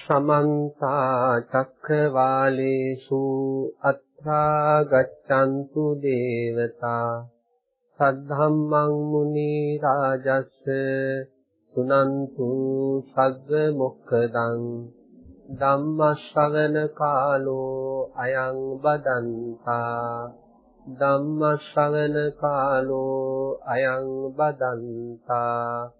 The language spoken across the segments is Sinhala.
සමන්ත චක්කවාලේසු අත්‍රා ගච්ඡන්තු දේවතා සද්ධම්මං මුනි රාජස්ස සුනන්තු සග්ග මොක්ඛදං ධම්ම ශ්‍රවණ කාලෝ අයං බදන්තා ධම්ම ශ්‍රවණ කාලෝ අයං බදන්තා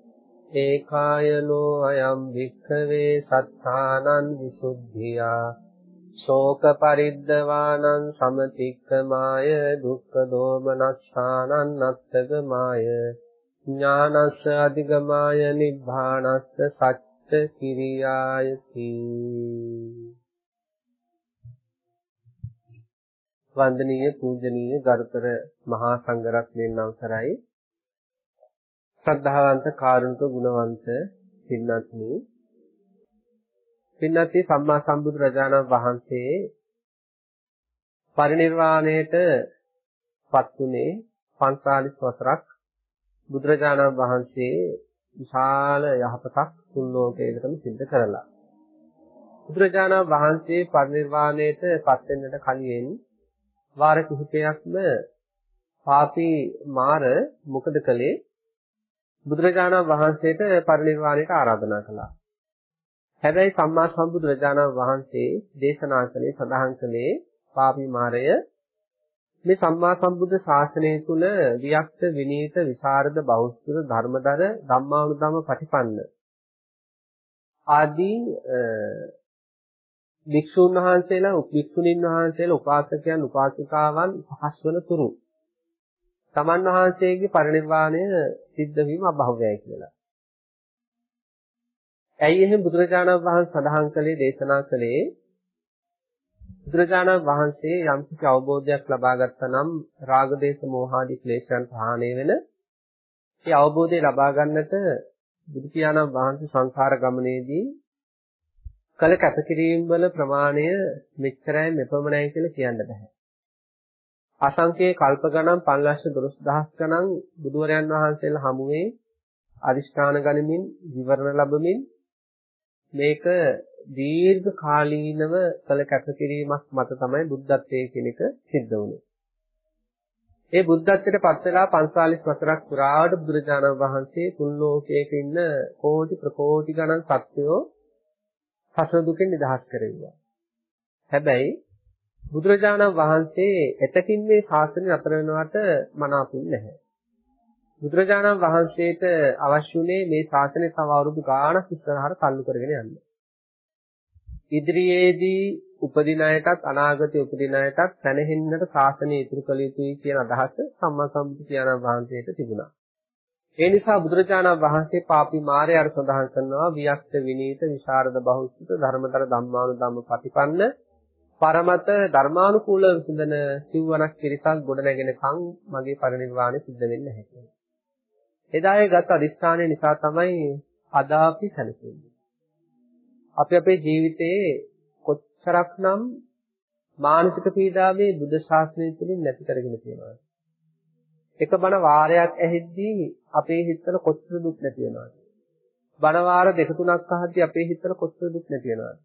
ඒකායනෝ අයම් වික්ඛවේ සත්තානං විසුද්ධියා ශෝක පරිද්දවානං සමතික්කමාය දුක්ඛ දෝමනස්සානං නත්තගමාය ඥානස්ස අධිගමාය නිබ්බානස්ස සච්ච කිරියායති වන්දනීය පූජනීය ගරුතර මහා සංඝරත්නයන් අවසරයි ශ්‍රද්ධාවන්ත කාරුණික ගුණවන්ත පින්වත්නි. පින්වත්නි සම්මා සම්බුදු රජාණන් වහන්සේ පරිණිරවාණයට පත්ුනේ 45 වසරක් බුදුරජාණන් වහන්සේ විශාල යහපතක් තුන් ලෝකයකටම සිද්ධ කරලා. බුදුරජාණන් වහන්සේ පරිණිරවාණයට පත් වෙන්නට කලින් වාර කිහිපයක්ම පාපී මාර මොකද කළේ? බුදුරජාණන් වහන්සේට පරිනිර්වාණයට ආරාධනා කළා. හැබැයි සම්මා සම්බුදුරජාණන් වහන්සේ දේශනා කළේ සඳහන් කළේ පාපී මාරය මේ සම්මා සම්බුද්ධ ශාසනය තුල වික්ත විනීත විසරද බෞද්ධ ධර්මදර ධම්මානුධම්ම පටිපන්න ආදී භික්ෂුන් වහන්සේලා උපවික්ෂුණීන් වහන්සේලා උපාසකයන් උපාසිකාවන් පහස් වන තුරු තමන් වහන්සේගේ පරිනිර්වාණය සිද්ධ වීම අභව්‍යයි කියලා. ඇයි එහෙම බුදුරජාණන් වහන්සේ සඳහන් කළේ දේශනා කළේ බුදුරජාණන් වහන්සේ යම් කිසි අවබෝධයක් ලබා ගත්තා නම් රාග දේශ මෝහාදී ක්ලේශයන් ප්‍රහාණය වෙන ඒ අවබෝධය ලබා ගන්නට බුදු පියාණන් වහන්සේ සංසාර ගමනේදී කළ කැපකිරීම වල ප්‍රමාණය මෙච්චරයි මෙපමණයි කියලා කියන්න බෑ. අසංකේ කල්ප ගණන් 512000 ගණන් බුදුවරයන් වහන්සේලා හමුවේ අදිෂ්ඨාන ගනිමින් විවරණ ලැබමින් මේක දීර්ඝ කාලීනව කළ කැපකිරීමක් මත තමයි බුද්ධත්වයේ කියන එක සිද්ධ වුනේ. ඒ බුද්ධත්වයට පත් වෙලා 45 වසරක් පුරාවට බුදුරජාණන් වහන්සේ තුන් ලෝකයක ඉන්න කෝටි ප්‍රකෝටි ගණන් සත්වයෝ සසර දුකෙන් නිදහස් කරෙව්වා. හැබැයි බුදුරජාණන් වහන්සේ එතකින් මේ ශාසනය නතර වෙනවට මනාපුන් නැහැ. බුදුරජාණන් වහන්සේට අවශ්‍ය උනේ මේ ශාසනය තව අවුරුදු ගාණක් ඉස්සරහට තල්ලු කරගෙන යන්න. ඉදිරියේදී උපදින අයටත් අනාගතයේ උපදින අයටත් දැනෙන්නට ශාසනය ඉතුරු කළ යුතුයි කියන අදහස සම්මා සම්බුදු පියාණන් වහන්සේට තිබුණා. ඒ නිසා බුදුරජාණන් වහන්සේ පාපී මාරයාට සඳහන් කරනවා වික්ත විනීත විශාරද බහුසුත ධර්මතර ධම්මානුධම්ම ප්‍රතිපන්න පරමත ධර්මානුකූලව විසඳන සිව්වනක් පිරිසක් ගොඩ නැගෙනකන් මගේ පරිනිර්වාණය සිද්ධ වෙන්නේ නැහැ කියලා. එදායේ ගත් අදිස්ථානය නිසා තමයි අද අපි සැලකෙන්නේ. අපි අපේ ජීවිතයේ කොච්චරක්නම් මානසික පීඩාවේ බුද්ධ ශාසනය තුළින් නැති කරගෙන තියෙනවද? එක බණ වාරයක් ඇහෙද්දී අපේ හිතවල කොච්චර දුක් නැති වෙනවද? බණ වාර දෙක තුනක් අහද්දී අපේ හිතවල කොච්චර දුක් නැති වෙනවද?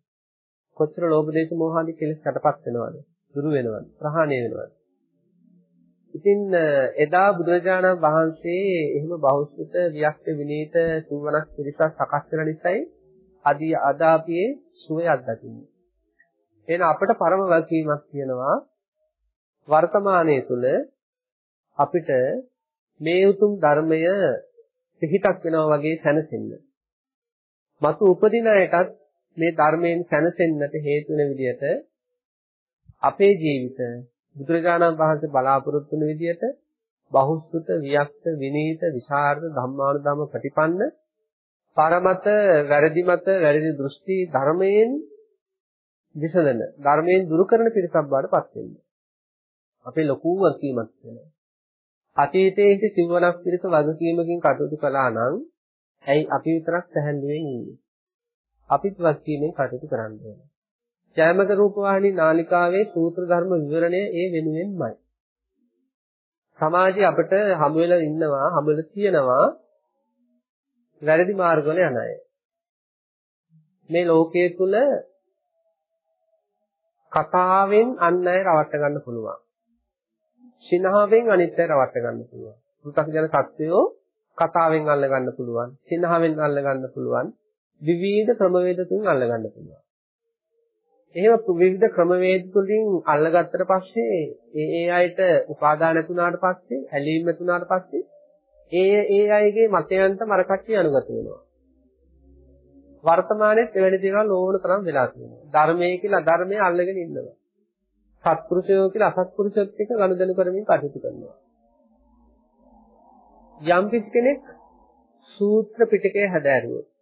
කොච්චර ලෝභ දේශ මොහ ආදී කෙලෙස් යටපත් වෙනවද? දුරු වෙනවද? ප්‍රහාණය වෙනවද? ඉතින් එදා බුදුරජාණන් වහන්සේ එහෙම බෞද්ධ වික්ත විනීත සුවනක් පිරිසක් සකස් වෙන නිසායි අදී අද අපි සුවේ අත්දකින්නේ. එහෙනම් අපිට පරම වගකීමක් තියෙනවා වර්තමානයේ තුල අපිට මේ උතුම් ධර්මය පිහිටක් වෙනවා වගේ සැනසෙන්න. මතු උපදින අයටත් මේ ධර්මයෙන් සැනසෙන්නට හේතු වෙන විදිහට අපේ ජීවිත බුදුරජාණන් වහන්සේ බලාපොරොත්තු වෙන විදිහට බහුසුත වික්ත විනීත විශාරද ධම්මානුධම්ම ප්‍රතිපන්න පරමත වැරදි මත වැරදි දෘෂ්ටි ධර්මයෙන් විසඳන ධර්මයෙන් දුරු කරන පිරිසක් බවට පත් වෙන්නේ. අපේ ලොකු වගකීමක් වෙනවා. අතීතයේ හිට සිවණක් පිරිස වගකීමකින් කටයුතු කළා නම් ඇයි අපි විතරක් සැහැල්ලුවෙන් ඉන්නේ? අපිත් වගකීමෙන් කටයුතු කරන්න ඕනේ. ජයමක රූපවාහිනී නාලිකාවේ සූත්‍ර ධර්ම විවරණය ඒ වෙනුවෙන්මයි. සමාජයේ අපිට හමු වෙලා ඉන්නවා, හමු වෙලා තියෙනවා වැරදි මාර්ගවල යන අය. මේ ලෝකයේ තුල කතාවෙන් අන් අය රවට්ට ගන්න පුළුවන්. සිනහවෙන් අනිත් අය රවට්ට ගන්න පුළුවන්. පෘථග්ජන සත්වයෝ කතාවෙන් අල්ල ගන්න පුළුවන්. සිනහවෙන් අල්ල ගන්න පුළුවන්. විවිධ ක්‍රමවේද තුලින් අල්ල ගන්න පුළුවන්. එහෙම විවිධ ක්‍රමවේද තුලින් අල්ලගත්තට පස්සේ ඒ ඒ අයට උපාදාන ඇතුණාට පස්සේ ඇලීම් ඇතුණාට පස්සේ ඒ ඒ අයගේ මතයන්ට මරකට්ටිය අනුගත වෙනවා. වර්තමානයේ එවැනි දේවල් ඕන තරම් වෙලා තියෙනවා. ධර්මයේ කියලා ධර්මයේ අල්ලගෙන ඉන්නවා. සත්පුරුෂයෝ කියලා අසත්පුරුෂයොත් එක්ක ගනුදෙනු කරමින් කටයුතු කරනවා. යම් කෙනෙක් සූත්‍ර පිටකය හැදෑරුවොත්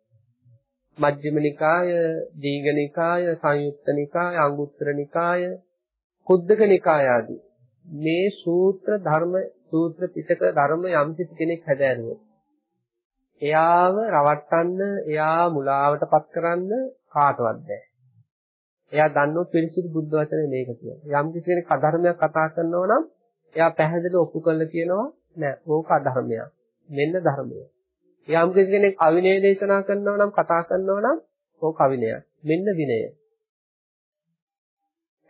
මජ්ක්‍ධිම නිකාය, දීඝ නිකාය, සංයුත්ත නිකාය, අංගුත්තර නිකාය, කුද්දක නිකාය ආදී මේ සූත්‍ර ධර්ම සූත්‍ර පිටක ධර්ම යම් කෙනෙක් හැදෑරුවොත් එයාව රවට්ටන්න, එයා මුලාවටපත් කරන්න කාටවත් බෑ. එයා දන්නොත් පිරිසිදු බුද්ධ වචනේ මේක කියලා. යම් කෙනෙක් අධර්මයක් කතා කරනවා නම් එයා පැහැදිලිව ඔප්පු කරලා කියනවා නෑ ඕක අධර්මයක්. මෙන්න ධර්මය. යම් කෙනෙක් අවිනය දේශනා කරනවා නම් කතා කරනවා නම් ඕක අවිනයක්. මෙන්න විනය.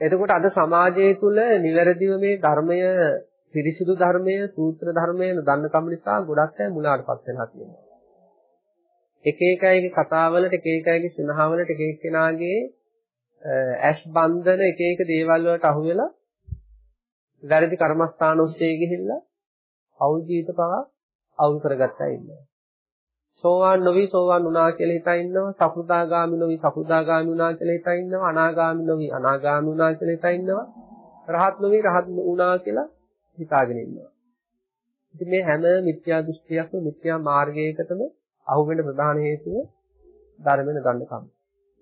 එතකොට අද සමාජයේ තුල නිවැරදිව මේ ධර්මය පිරිසිදු ධර්මය සූත්‍ර ධර්මය දන්න කම නිසා ගොඩක් අය මුලාටපත් වෙනවා කියනවා. එක එක අයගේ කතාවලට එක එක අයගේ සිනහවලට එක එක කෙනාගේ ඇස් බන්ධන එක එක දේවල් වලට අහු වෙලා වැරදි කර්මස්ථාන ඔස්සේ ගිහිල්ලා අවුල් ජීවිත පවා අවුල් කරගත්තා ඉන්නවා. සෝවාන් නොවි සෝවාන් වුණා කියලා හිතා ඉන්නවා. සකුදාගාමි නොවි සකුදාගාමි වුණා කියලා හිතා ඉන්නවා. අනාගාමි නොවි අනාගාමි වුණා කියලා හිතා ඉන්නවා. රහත් නොවි රහත් වුණා කියලා හිතාගෙන ඉන්නවා. ඉතින් මේ හැම මිත්‍යා දෘෂ්ටියක්ම මිත්‍යා මාර්ගයකටම අහුවෙන ප්‍රධාන හේතුව ධර්මෙන ගන්නකම.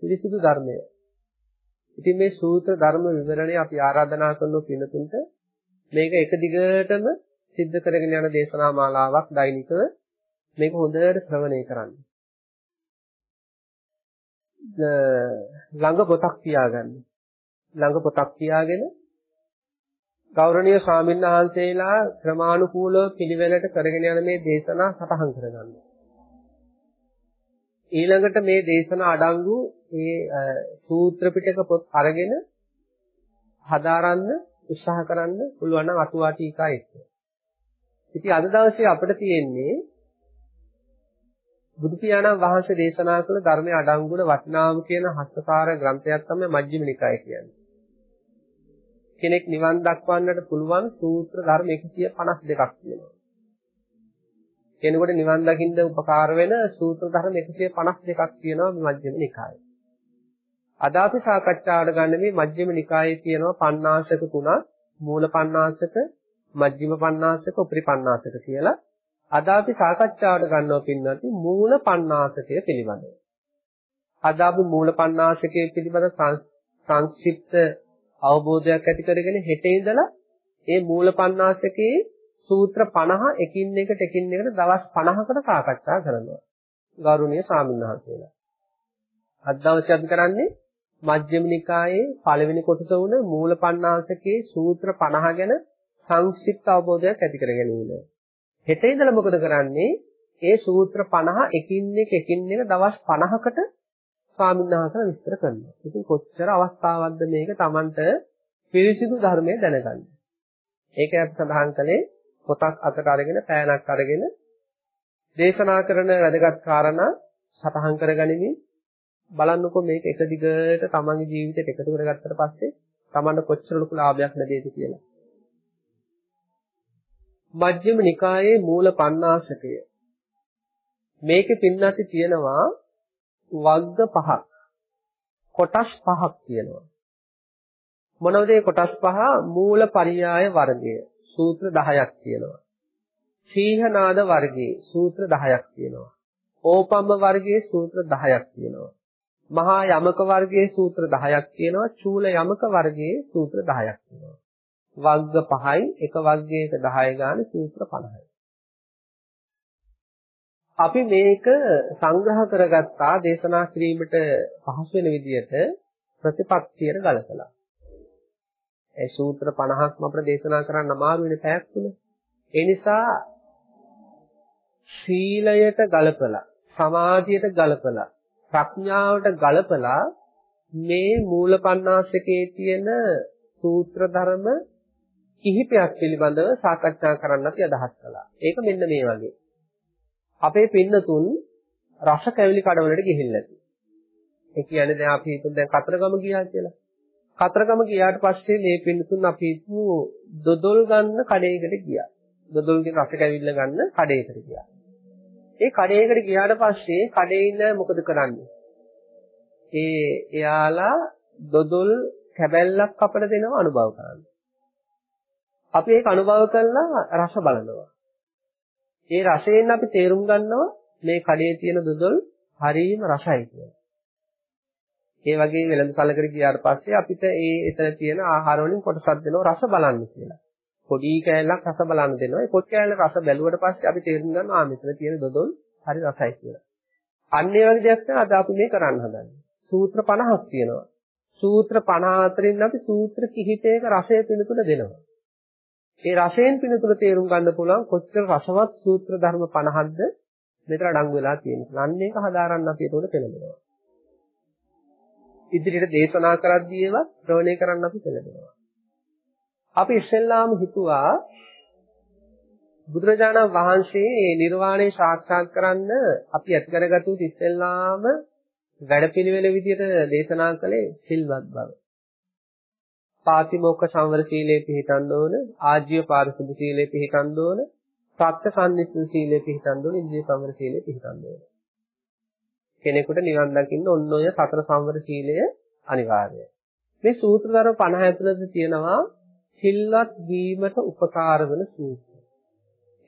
පිරිසිදු ධර්මය. ඉතින් මේ සූත්‍ර ධර්ම විවරණය අපි ආරාධනා කරන පිනතුන්ට මේක එක දිගටම සිද්ධ කරගෙන යන දේශනා මාලාවක් දෛනිකව මේක හොඳට ශ්‍රවණය කරන්න. ළඟ පොතක් තියාගන්න. ළඟ පොතක් තියාගෙන ගෞරවනීය ස්වාමීන් වහන්සේලා ක්‍රමානුකූලව පිළිවෙලට කරගෙන යන මේ දේශනා සටහන් කරගන්න. ඊළඟට මේ දේශනා අඩංගු ඒ සූත්‍ර පිටක පොත් අරගෙන හදාරන්න උත්සාහ කරන්න පුළුවන් නම් අටුවා ටීකා එක්ක. ඉතින් අද දවසේ අපිට තියෙන්නේ බුදු පියාණන් වහන්සේ දේශනා කළ ධර්මයේ අඩංගුන වටිනාම කියන හස්තකාර ග්‍රන්ථයක් තමයි මජ්ක්‍ධිම නිකාය කියන්නේ. කෙනෙක් නිවන් දක්වන්නට පුළුවන් සූත්‍ර ධර්ම 152ක් තියෙනවා. කෙනෙකුට නිවන් දකින්න උපකාර වෙන සූත්‍ර ධර්ම 152ක් තියෙනවා මේ මජ්ක්‍ධිම නිකායේ. අද අපි සාකච්ඡාවට ගන්න මේ මජ්ක්‍ධිම නිකායේ තියෙනවා පණ්ණාසක තුනක් මූල පණ්ණාසක මජ්ක්‍ධිම පණ්ණාසක උපරි පණ්ණාසක කියලා. අද අපි සාකච්ඡාවට ගන්නවා පින්නති මූල පණ්ණාසකය පිළිබඳව. අද අපි මූල පණ්ණාසකය පිළිබඳ සංක්ෂිප්ත අවබෝධයක් ඇති කරගෙන හෙට ඉඳලා ඒ මූල පණ්ණාසකයේ සූත්‍ර 50 එකින් එකට එකින් එකට දවස් 50කට සාකච්ඡා කරනවා. ගෞරවනීය ස්වාමීන් අද දවසේ අපි කරන්නේ මජ්ක්‍ධිම නිකායේ පළවෙනි කොටස වුණ මූල පණ්ණාසකයේ සූත්‍ර 50 ගැන සංක්ෂිප්ත අවබෝධයක් ඇති කර ගැනීම. හෙට ඉඳලා මොකද කරන්නේ? ඒ සූත්‍ර 50 එකින් එක එකින් එක දවස් 50කට ස්වාමීන් වහන්සේලා විස්තර කරනවා. ඉතින් කොච්චර අවස්ථාවක්ද මේක Tamanට පිරිසිදු ධර්මය දැනගන්න. ඒකයි අපි සඳහන් කළේ පොතක් අතට අරගෙන පෑනක් අරගෙන දේශනා කරන වැදගත් කාරණා සටහන් කරගනිමින් බලන්නකෝ මේක එක දිගට තමන්ගේ ජීවිතයට එකතු කරගත්තට පස්සේ තමන්ට කොච්චර ලොකු ලාභයක් ලැබෙයිද කියලා. මජ්ක්‍ධිම නිකායේ මූල පණ්ණාසකය. මේකේ පින්නati තියෙනවා වග්ග පහක්. කොටස් පහක් තියෙනවා. මොනවද මේ කොටස් පහ? මූල පරියාය වර්ගය. සූත්‍ර 10ක් තියෙනවා. සීහනාද වර්ගයේ සූත්‍ර 10ක් තියෙනවා. ඕපම්ම වර්ගයේ සූත්‍ර 10ක් තියෙනවා. මහා යමක වර්ගයේ සූත්‍ර 10ක් තියෙනවා. චූල යමක වර්ගයේ සූත්‍ර 10ක් තියෙනවා. වර්ග 5යි එක වර්ගයක 10 ගාන සූත්‍ර 50යි. අපි මේක සංග්‍රහ කරගත්තා දේශනා කිරීමට පහසු වෙන විදිහට ප්‍රතිපත්තියට ගලපලා. ඒ සූත්‍ර 50ක්ම අපිට දේශනා කරන්න අමාරු වෙන පැයක් තුන. ඒ නිසා සීලයට ගලපලා, සමාධියට ගලපලා, ප්‍රඥාවට ගලපලා මේ මූලපණ්ණාසකේ තියෙන සූත්‍ර ධර්ම කිහිපයක් පිළිබඳව සාකච්ඡා කරන්න අපි අදහස් කළා. ඒක මෙන්න මේ වගේ. අපේ පින්නතුන් රස කැවිලි කඩවලට ගිහිල්ලා ඇති. ඒ කියන්නේ දැන් අපි හිතමු දැන් කතරගම ගියා කියලා. කතරගම ගියාට පස්සේ මේ පින්නතුන් අපි හිතමු දොදොල් ගන්න කඩේකට ගියා. දොදොල්ගේ රස කැවිල්ල ගන්න කඩේකට ගියා. ඒ කඩේකට ගියාට පස්සේ කඩේ ඉන්න මොකද කරන්නේ? ඒ එයාලා දොදොල් කැබැල්ලක් අපට දෙනවා අනුභව කරන්න. අපි ඒක අනුභව කරලා රස බලනවා. ඒ රසයෙන් අපි තේරුම් ගන්නවා මේ කඩේ තියෙන දොදොල් හරිම රසයි කියලා. ඒ වගේ වෙළඳ සැලකට ගියාට පස්සේ අපිට ඒ එතන තියෙන ආහාර වලින් කොටසක් දෙනවා රස බලන්න කියලා. පොඩි කෑල්ලක් රස බලන්න දෙනවා. ඒ පොඩි කෑල්ල රස බැලුවට පස්සේ අපි තේරුම් ගන්නවා ආ මෙතන තියෙන දොදොල් හරි රසයි කියලා. අන්න ඒ වගේ දෙයක් තමයි අද අපි මේ කරන්න හදන්නේ. සූත්‍ර 50ක් තියෙනවා. සූත්‍ර 54න් අපි සූත්‍ර කිහිපයක රසය පිළිතුර දෙනවා. ඒ රසයෙන් පිළිතුර තේරුම් ගන්න පුළුවන් කොච්චර රසවත් සූත්‍ර ධර්ම 50ක්ද මෙතන අඩංගු වෙලා තියෙන්නේ. අන්න ඒක හදාරන්න අපි ඒතකොට පෙළඹෙනවා. ඉදිරියට දේශනා කරද්දී ඒවා ශ්‍රවණය කරන්න අපි පෙළඹෙනවා. අපි ඉස්සෙල්ලාම හිතුවා බුදුරජාණන් වහන්සේ මේ නිර්වාණය සාක්ෂාත් කරන්න අපි ඇති කරගත්තු ඉස්සෙල්ලාම වැඩපිළිවෙල විදිහට දේශනා කළේ සිල්වත් බව. පාතිමෝක්ඛ සංවර සීලේ පිළිටන්න ඕන, ආජීව පාරිශුද්ධ සීලේ පිළිටන්න ඕන, සත්‍ය සම්නිස්ස සීලේ පිළිටන්න ඕන, ඉන්ද්‍රිය සංවර සීලේ පිළිටන්න ඕන. කෙනෙකුට නිවන් දකින්න ඔන්න ඔය සතර සංවර සීලය අනිවාර්යයි. මේ සූත්‍ර ධර්ම 50 ඇතුළත තියෙනවා සිල්වත් වීමට උපකාර වන සූත්‍ර.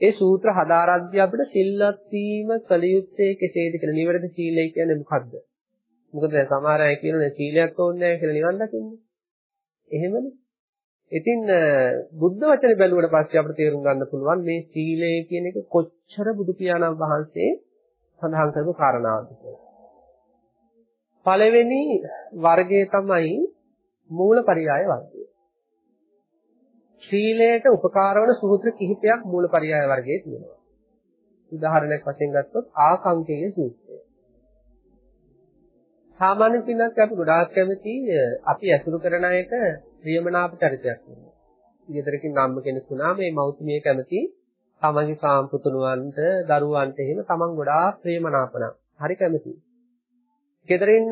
ඒ සූත්‍ර හදාරද්දී අපිට සිල්වත් වීම කල යුත්තේ කෙසේද කියලා නිවැරදි සීලය කියන්නේ මොකද්ද? මොකද සමහර අය කියනවා සීලයක් ඕනේ නැහැ කියලා නිවන් දකින්නේ. එහෙමනේ. ඉතින් බුද්ධ වචනේ බැලුවට පස්සේ අපිට තේරුම් ගන්න පුළුවන් මේ සීලය කියන එක කොච්චර බුදු පියාණන් වහන්සේ සඳහන් කරපු කාරණාවක්ද කියලා. පළවෙනි වර්ගය තමයි මූලපරියාය වර්ගය. සීලයට උපකාර වන සූත්‍ර කිහිපයක් මූලපරියාය වර්ගයේ තියෙනවා. උදාහරණයක් වශයෙන් ගත්තොත් ආකංකයේ සූත්‍රය. සාමාන්‍ය පින්නක් අපි ගොඩාක් කැමති අපි ඇසුරු කරන අයට ප්‍රියමනාප චරිතයක් වෙනවා. ඊතරකින් නම්ම කෙනෙක් වුණා මේ මෞතුමිය කැමති තමන්ගේ සාම්පුතුණුවන්ට දරුවන්ට එහෙම තමන් ගොඩාක් ප්‍රියමනාපන. හරි කැමතියි. ගෙදරින්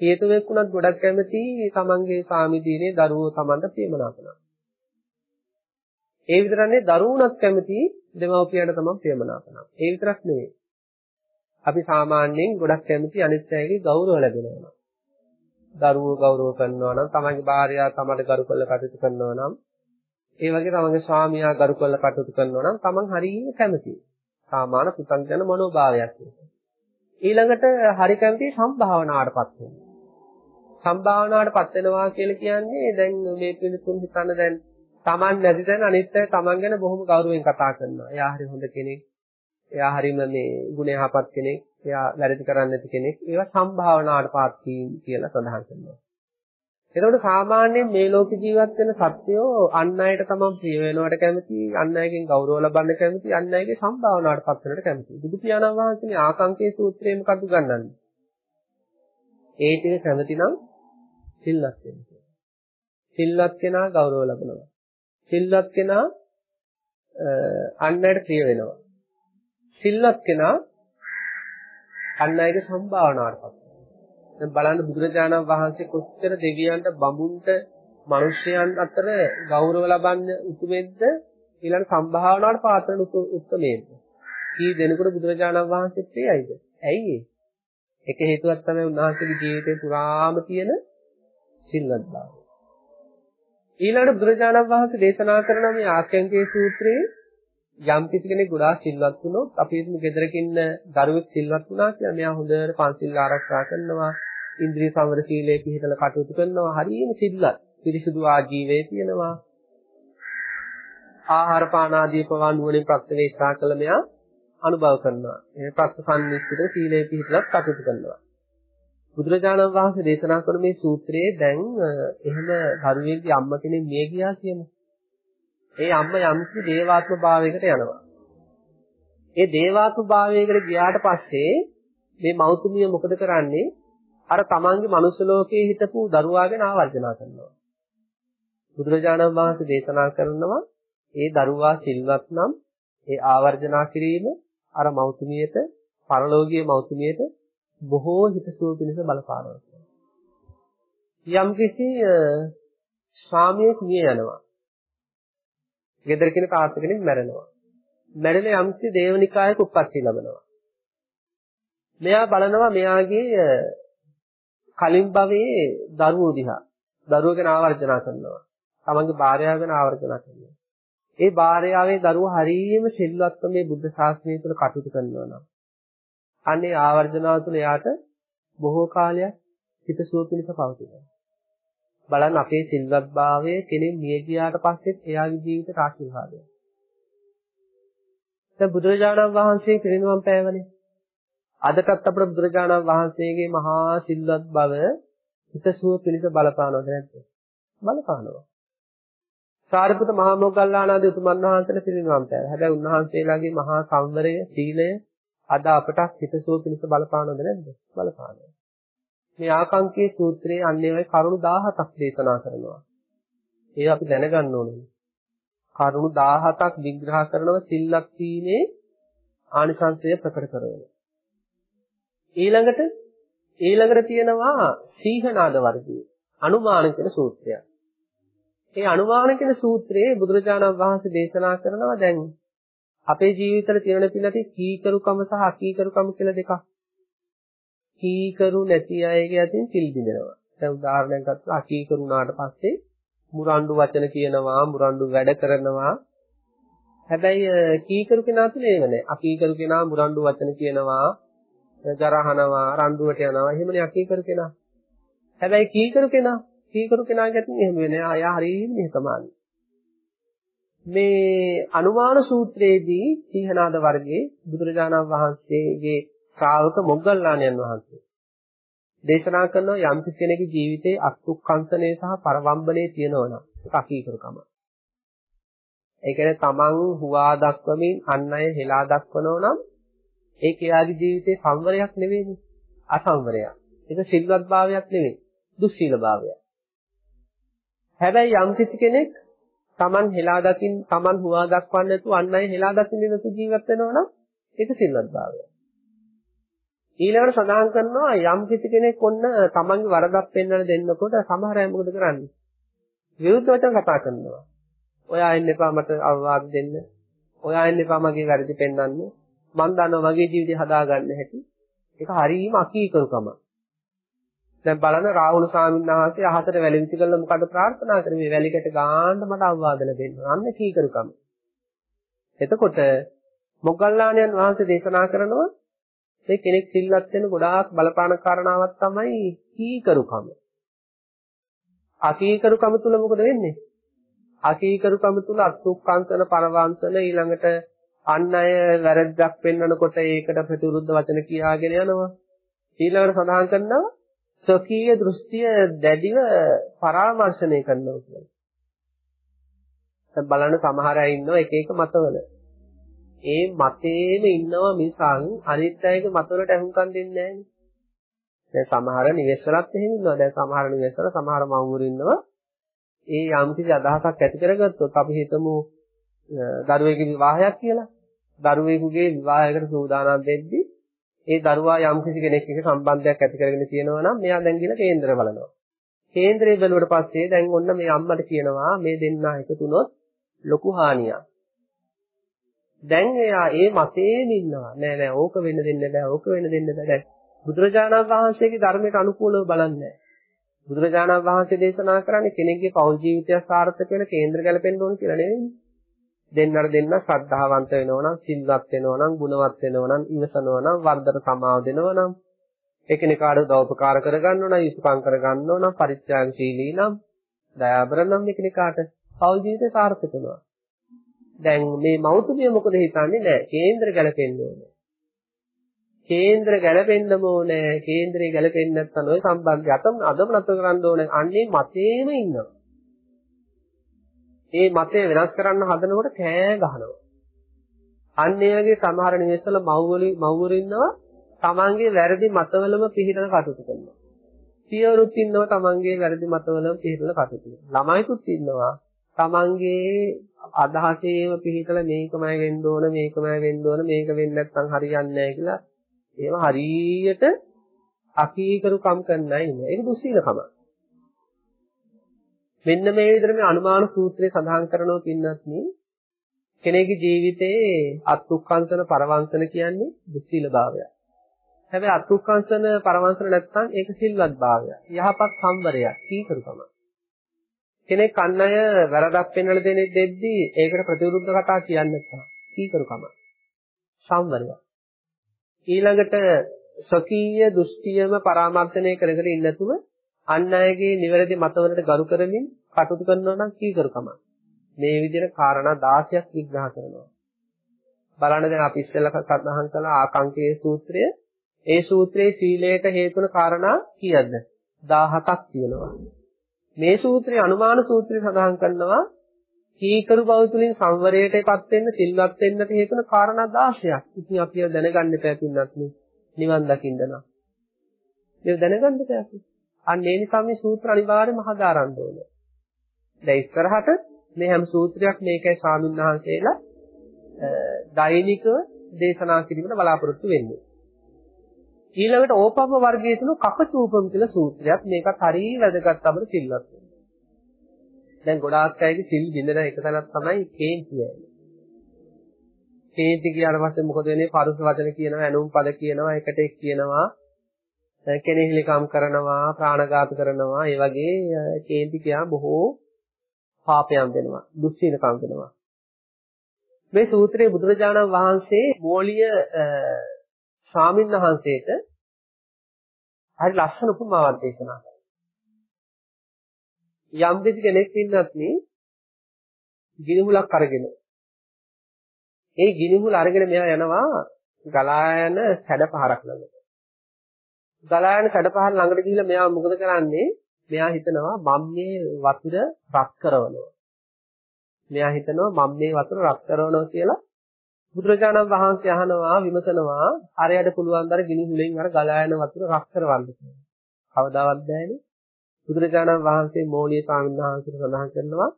හේතුවෙක් වුණත් ගොඩක් කැමති තමන්ගේ සාමිදීනේ දරුවෝ තමන්ට ප්‍රියමනාපන. ඒ විතරන්නේ දරුවුණත් කැමති දෙමව්පියන්ට තමයි ප්‍රියමනාපන. ඒ විතරක් නෙවෙයි. අපි සාමාන්‍යයෙන් ගොඩක් කැමති අනිත් අයගේ ගෞරව ලැබෙනවා. දරුවෝ ගෞරව කරනවා නම් තමන්ගේ භාර්යාව තමන්ට ගරු කරලා කටයුතු කරනවා නම් ඒ වගේ තමන්ගේ ස්වාමියා ගරු කරලා කටයුතු කරනවා නම් තමන් හරියට කැමතියි. සාමාන්‍ය පුතංජන මනෝභාවයක් ඊළඟට හරි කැමති සම්භාවනාවටපත් වෙනවා. සම්භාවනාවටපත් වෙනවා කියලා කියන්නේ දැන් මේ පිළිතුරු හිතන්න දැන් තමන් නැති තැන අනිත් අය තමන් ගැන බොහොම ගෞරවයෙන් කතා කරනවා. එයා හරි හොඳ කෙනෙක්. එයා හරිම මේ ගුණ යහපත් කෙනෙක්, එයා වැරදි කරන්නේ නැති කෙනෙක්. ඒවා සම්භාවනාවට පාත් කියලා සඳහන් කරනවා. එතකොට සාමාන්‍යයෙන් මේ ලෝක ජීවත් වෙන සත්වයෝ අන් අයට තමයි ප්‍රිය වෙනවට කැමති, අන් අයගෙන් ගෞරව ලබන්න කැමති, අන් අයගේ සම්භාවනාවට පත් වෙනවට කැමති. බුදු පියාණන් වහන්සේගේ ආකාංකේ සූත්‍රයේ මොකක්ද ගන්නන්නේ? ඒ ටික කැමති නම් සිල්වත් වෙන්න. සිල්වත් කෙනා ගෞරව ලබනවා. සිල්වත් කෙනා අන් අයට ප්‍රිය වෙනවා. සිල්වත් කෙනා අන් අයගේ සම්භාවනාවටපත් වෙනවා. දැන් බලන්න බුදුරජාණන් වහන්සේ කොච්චර දෙවියන්ට බඹුන්ට මිනිස්යන් අතර ගෞරව ලබන්න උතුමෙද්ද ඊළඟ සම්භාවනාවට පාත්‍ර උත්මේද්ද. කී දෙනෙකුට බුදුරජාණන් වහන්සේ ප්‍රියයිද? ඇයි ඒ? එක හේතුවක් තමයි උන්වහන්සේගේ ජීවිතේ පුරාම තියෙන සිල්වත් බව. ඊළඟට බුදුරජාණන් වහන්සේ දේශනා කරන මේ ආක්‍යන්තේ සූත්‍රයේ යම් කිසි කෙනෙක් ගොඩාක් සිල්වත් වුණොත් අපි හිතමු ගෙදරක ඉන්න දරුවෙක් සිල්වත් වුණා කියලා මෙයා හොඳට පන්සිල් ආරක්ෂා කරනවා ඉන්ද්‍රිය සංවර සීලයේ පිළිතල කටයුතු කරනවා හරියම සිල්වත්. පිරිසුදු ආජීවයේ තියෙනවා. ආහාර පාන ආදී පවා නුවණින් ප්‍රත්‍යවේක්ෂා කළ මෙයා අනුභව කරනවා. ඒ ප්‍රත්‍යසන්නිස්සිත සීලයේ පිළිතලත් කටයුතු කරනවා. බුදුරජාණන් වහන්සේ දේශනා කරන මේ සූත්‍රයේ දැන් එහෙම දරුවෙක්ගේ අම්ම කෙනෙක් මිය ගියා කියන්නේ. ඒ අම්ම යම්කි දේවාත්ම භාවයකට යනවා. ඒ දේවාත්ම භාවයකට ගියාට පස්සේ මේ මෞතුමිය මොකද කරන්නේ? අර තමන්ගේ මනුස්ස ලෝකයේ හිටපු දරුවා ගැන ආවර්ජනා කරනවා. බුදුරජාණන් වහන්සේ දේශනා කරනවා ඒ දරුවා සිල්වත් නම් ඒ ආවර්ජනා කිරීම අර මෞතුමියට පරලෝකීය මෞතුමියට බොහෝ හිතසුව පිණිස බලපානවා. යම්කිසි ස්වාමියෙක් මිය යනවා. ගෙදර කෙනෙක් තාත්තා කෙනෙක් මැරෙනවා. මැරෙන යම්කිසි දේවනිකායක උප්පත්ති ලැබෙනවා. මෙයා බලනවා මෙයාගේ කලින් භවයේ දරුවෝ දිහා. දරුවෝ ගැන ආවර්ජනා කරනවා. තමන්ගේ භාර්යාව ගැන ආවර්ජනා කරනවා. ඒ භාර්යාවේ දරුවා හරීම සිල්වත්ව මේ බුද්ධ ශාසනය තුළ කටයුතු කරනවා නම් අනේ ආවර්ජනාව තුළ එයාට බොහෝ කාලයක් හිතසුව පිණිස පවතිනවා. බලන්න අපේ සිල්වත්භාවයේ කෙනෙක් මිය ගියාට පස්සෙත් එයාගේ ජීවිතයට ආශිර්වාදයක්. දැන් බුදුරජාණන් වහන්සේ පිරිනිවන් පෑවනේ. අදටත් අපේ බුදුරජාණන් වහන්සේගේ මහා සිල්වත් බව හිතසුව පිණිස බලපානවද නැද්ද? බලපානවා. සාරිපුත මහා මොග්ගල්ලානාදී උතුමන් වහන්සේලා පිරිනිවන් පෑවා. හැබැයි උන්වහන්සේලාගේ මහා සංවරය, සීලය අද අපට හිතසුව පිණිස බලපානවද නැද්ද? බලපානවා. මේ ආකාංකයේ සූත්‍රයේ අන්නේ කරුණු 17ක් දේශනා කරනවා. ඒ අපි දැනගන්න ඕනේ. කරුණු 17ක් විග්‍රහ කරනව සිල්ලක් තීනේ ආනිසංසය ප්‍රකට කරනවා. ඊළඟට ඊළඟට තියෙනවා සීහනාද වර්ගයේ අනුමාන කියන සූත්‍රයක්. ඒ අනුමාන කියන සූත්‍රයේ බුදුරජාණන් වහන්සේ දේශනා කරනවා දැන් අපේ ජීවිතවල තියෙන පිළිති කීකරුකම සහ අකීකරුකම කියලා දෙකක්. කීකරු නැති අයගේ අතින් සිල් බිඳිනවා. දැන් උදාහරණයක් ගත්තා. අකීකරුණාට පස්සේ මුරණ්ඩු වචන කියනවා මුරණ්ඩු වැඩ කරනවා. හැබැයි කීකරු කෙනා තුල ඒව නැහැ. අකීකරු කෙනා මුරණ්ඩු වචන කියනවා ජරහනවා රණ්ඩුවට යනවා. එහෙමනේ අකීකරු කෙනා. හැබැයි කීකරු කෙනා කීකරු කෙනා ගැතින් එහෙම වෙන්නේ ආයා හරියම නිහතමානී මේ අනුමාන සූත්‍රයේදී සීහනාද වර්ගයේ බුදුරජාණන් වහන්සේගේ ශ්‍රාවක මොග්ගල්ලාණන් වහන්සේ දේශනා කරන යම් කෙනෙකුගේ ජීවිතයේ අත්ුක්කංශනය සහ පරවම්බනේ තියෙනවා නම් අකීකරුකම. ඒ කියන්නේ තමන් හුවා දක්වමින් අන් අය හෙලා දක්වනවා නම් ඒක එයාගේ ජීවිතේ සංවරයක් නෙවෙයිනේ. අසංවරයක්. ඒක සිල්වත් භාවයක් නෙවෙයි. දුස්සීල භාවයක්. හැබැයි යම් කෙනෙක් තමන් හෙලා දකින් තමන් හුවා දක්වන්නේ නැතුව අන් අය හෙලා දකින්නේ නැතුව ජීවත් වෙනවා නම් ඒක සිල්වත් භාවයක්. ඊළඟට සඳහන් කරනවා යම් කිසි කෙනෙක් ඔන්න තමන්ගේ වරදක් පෙන්වන්න දෙන්නකොට සමහර අය මොකද කරන්නේ? විරුද්ධ වචන කතා කරනවා. ඔයා එන්න එපා මට අවවාද දෙන්න. ඔයා එන්න එපා මගේ වැරදි පෙන්වන්න. මං දන්නවා මගේ ජීවිතය හදාගන්න හැටි. ඒක හරීම අකීකරුකම. දැන් බලන්න රාහුල ස්වාමීන් වහන්සේ අහසට වැලිවිසි කළා මොකද ප්‍රාර්ථනා කරේ මේ වැලිකට ගාන්න මට අවවාද ලැබෙන්න. අන්න කීකරුකම. එතකොට මොග්ගල්ලාණන් වහන්සේ දේශනා කරනවා මේ කෙනෙක් සිල්වත් වෙන ගොඩාක් බලපාන කාරණාවක් තමයි කීකරුකම. අකීකරුකම තුල මොකද වෙන්නේ? අකීකරුකම තුල අත්ුක්කාන්තන පරවාන්තන ඊළඟට අන් අය වැරද්දක් පෙන්වනකොට ඒකට ප්‍රතිවිරුද්ධ වචන කියාගෙන යනවා. ඊළඟට සඳහන් කරනවා ස්වකීය දෘෂ්ටිය දැඩිව පරාමර්ශනය කරනවා කියලා. දැන් බලන්න සමහර අය ඉන්නවා එක එක මතවල. ඒ මතේම ඉන්නවා මිසක් අනිත් අයගේ මතවලට අහුම්කම් දෙන්නේ නැහැ. දැන් සමහර නිවෙස්වලත් එහෙම ඉන්නවා. දැන් සමහර නිවෙස්වල සමහර මව්වරු ඉන්නවා. ඒ යම් කිසි අදහසක් ඇති කරගත්තොත් අපි හිතමු දරුවෙකුගේ විවාහයක් කියලා. දරුවෙකුගේ විවාහයකට සූදානම් වෙද්දී ඒ දරුවා යම් කිසි කෙනෙක් එක්ක සම්බන්ධයක් ඇති කරගෙන තියෙනවා නම් මෙයා දැන් ගිහලා කේන්දර බලනවා. කේන්දරේ බැලුවට පස්සේ දැන් ඔන්න මේ අම්මට කියනවා මේ දෙන්නා එකතු වුණොත් ලොකු හානියක්. දැන් එයා ඒ මතේම ඉන්නවා. නෑ නෑ ඕක වෙන්න දෙන්න බෑ. ඕක වෙන්න දෙන්න බෑ. දැන් බුදුරජාණන් වහන්සේගේ ධර්මයට අනුකූලව බලන්නේ බුදුරජාණන් වහන්සේ දේශනා කරන්නේ කෙනෙක්ගේ පෞල් ජීවිතය සාර්ථක වෙන කේන්ද්‍ර ගැලපෙන්න ඕන කියලා නෙවෙයි. දෙන්නට දෙන්න ශ්‍රද්ධාවන්ත වෙනවා නම්, සිල්වත් වෙනවා නම්, ගුණවත් වෙනවා නම්, ඉවසනවා නම්, වර්ධන සමාව දෙනවා නම් එකිනෙකාට උදව්පකාර කරගන්න ඕන, යුතුයකම් කරගන්න ඕන, පරිත්‍යාගශීලී නම්, දයාබර නම් එකිනෙකාට පෞල් ජීවිතය සාර්ථක වෙනවා. දැන් මේ මෞතුමිය මොකද හිතන්නේ නැහැ. කේන්ද්‍ර ගැලපෙන්න ඕනේ. කේන්ද්‍ර ගැලපෙන්නම ඕනේ. කේන්ද්‍රේ ගැලපෙන්නේ නැත්නම් ওই සම්බන්ධය අතම අදම නතර කරන්න ඕනේ. අන්නේ මතේම ඉන්නවා. ඒ මතය වෙනස් කරන්න හදනකොට කෑ ගහනවා. අන්න ඒ වගේ සමහර නිවෙස්වල මව්වලි මව්වරු ඉන්නවා තමන්ගේ වැරදි මතවලම පිළිහිටන කටයුතු කරනවා. පියවරුත් ඉන්නවා තමන්ගේ වැරදි මතවලම පිළිහිටන කටයුතු කරනවා. ළමයිකුත් ඉන්නවා තමන්ගේ අදහසේම පිළිහිටලා මේකමයි වෙන්න ඕන මේකමයි වෙන්න ඕන මේක වෙන්නේ නැත්නම් හරියන්නේ නැහැ කියලා ඒව හරියට අකීකරුකම් කරන්න ඉන්නේ. ඒක දුස්සීලකම. මෙන්න මේ විදිහට මේ අනුමාන සූත්‍රයේ සඳහන් කරනවා පින්නත් කෙනෙකුගේ ජීවිතයේ අත්ුක්කංශන පරවංශන කියන්නේ දුස්සීල භාවය. හැබැයි අත්ුක්කංශන පරවංශන නැත්නම් ඒක සිල්වත් භාවය. යහපත් සම්වරයක්, කීකරුකම. කෙනෙක් අන් අය වැරදක් පෙන්වලා දෙන්නේ දෙද්දී ඒකට ප්‍රතිවිරුද්ධ කතා කියන්නේ නැත්නම් කීකරුකම. සම්වරයක්. ඊළඟට ස්වකීය දෘෂ්ටියම පරාමර්ශනය කරගෙන ඉන්නතුව අන් අයගේ නිවැරදි මතවලට ගරු කරමින් කටයුතු කරනවා නම් කීකරුකම. මේ විදිහට කාරණා 16ක් විග්‍රහ කරනවා. බලන්න දැන් අපි ඉස්සෙල්ලා සඳහන් කළ ආකාංකයේ සූත්‍රය ඒ සූත්‍රයේ සීලයට හේතු වන කාරණා කීයද? 17ක් තියෙනවා. මේ සූත්‍රයේ අනුමාන සූත්‍රය සඳහන් කරනවා කීකරු බව තුලින් සංවරයටපත් වෙන්න සිල්වත් වෙන්නට හේතු වන කාරණා 16ක්. ඉතින් අපි ඒවා දැනගන්න එපා පින්නත් නිවන් දකින්න නම්. මේව දැනගන්න එපා අපි. අන්න ඒ නිසා මේ සූත්‍ර අනිවාර්යයෙන්ම හදාරන්න ඕනේ. දැන් ඉස්සරහට මේ හැම සූත්‍රයක් මේකයි ස්වාමින්වහන්සේලා දෛනිකව දේශනා කිරීමට බලාපොරොත්තු වෙන්නේ. ඊළඟට ඕපම වර්ගයේ තුන කකචූපම් කියලා සූත්‍රයක් මේකත් හරිය වැදගත් අපිට සිල්වත් වෙනවා. දැන් ගොඩාක් අයගේ සිල් බින්දන එක තැනක් තමයි කේන්ති කියන්නේ. කේන්ති කියන පස්සේ මොකද වෙන්නේ? පරුස වචන කියනවා, ඇනුම් පද කියනවා, එකට එක් කියනවා, කෙනෙහිලිකම් කරනවා, ප්‍රාණඝාත කරනවා, ඒ වගේ කේන්ති කියා බොහෝ පාපයන් වෙනවා, දුස්සීලකම් වෙනවා. මේ සූත්‍රයේ බුදුරජාණන් වහන්සේ මෝලිය ස්වාමීන් වහන්සේට හරි ලස්සන උපමාවක් දේශනා කළා. යම් දෙවි කෙනෙක් ඉන්නත් නේ ගිනිමුලක් අරගෙන ඒ ගිනිමුල අරගෙන මෙයා යනවා ගලා යන සැඩ පහරක් ළඟට. ගලා යන සැඩ පහර ළඟට ගිහිල්ලා මෙයා මොකද කරන්නේ? මෙයා හිතනවා මම මේ වතුර රත් කරනවා. මෙයා හිතනවා මම මේ වතුර රත් කරනවා කියලා බුදුරජාණන් වහන්සේ අහනවා විමසනවා අරයට පුළුවන් දර ගිනි හුලෙන් අර ගලා යන වතුර රත් කරවන්න කියලා. කවදාවත් බෑනේ. බුදුරජාණන් වහන්සේ මෝලිය ස්වාමීන් වහන්සේට සඳහන් කරනවා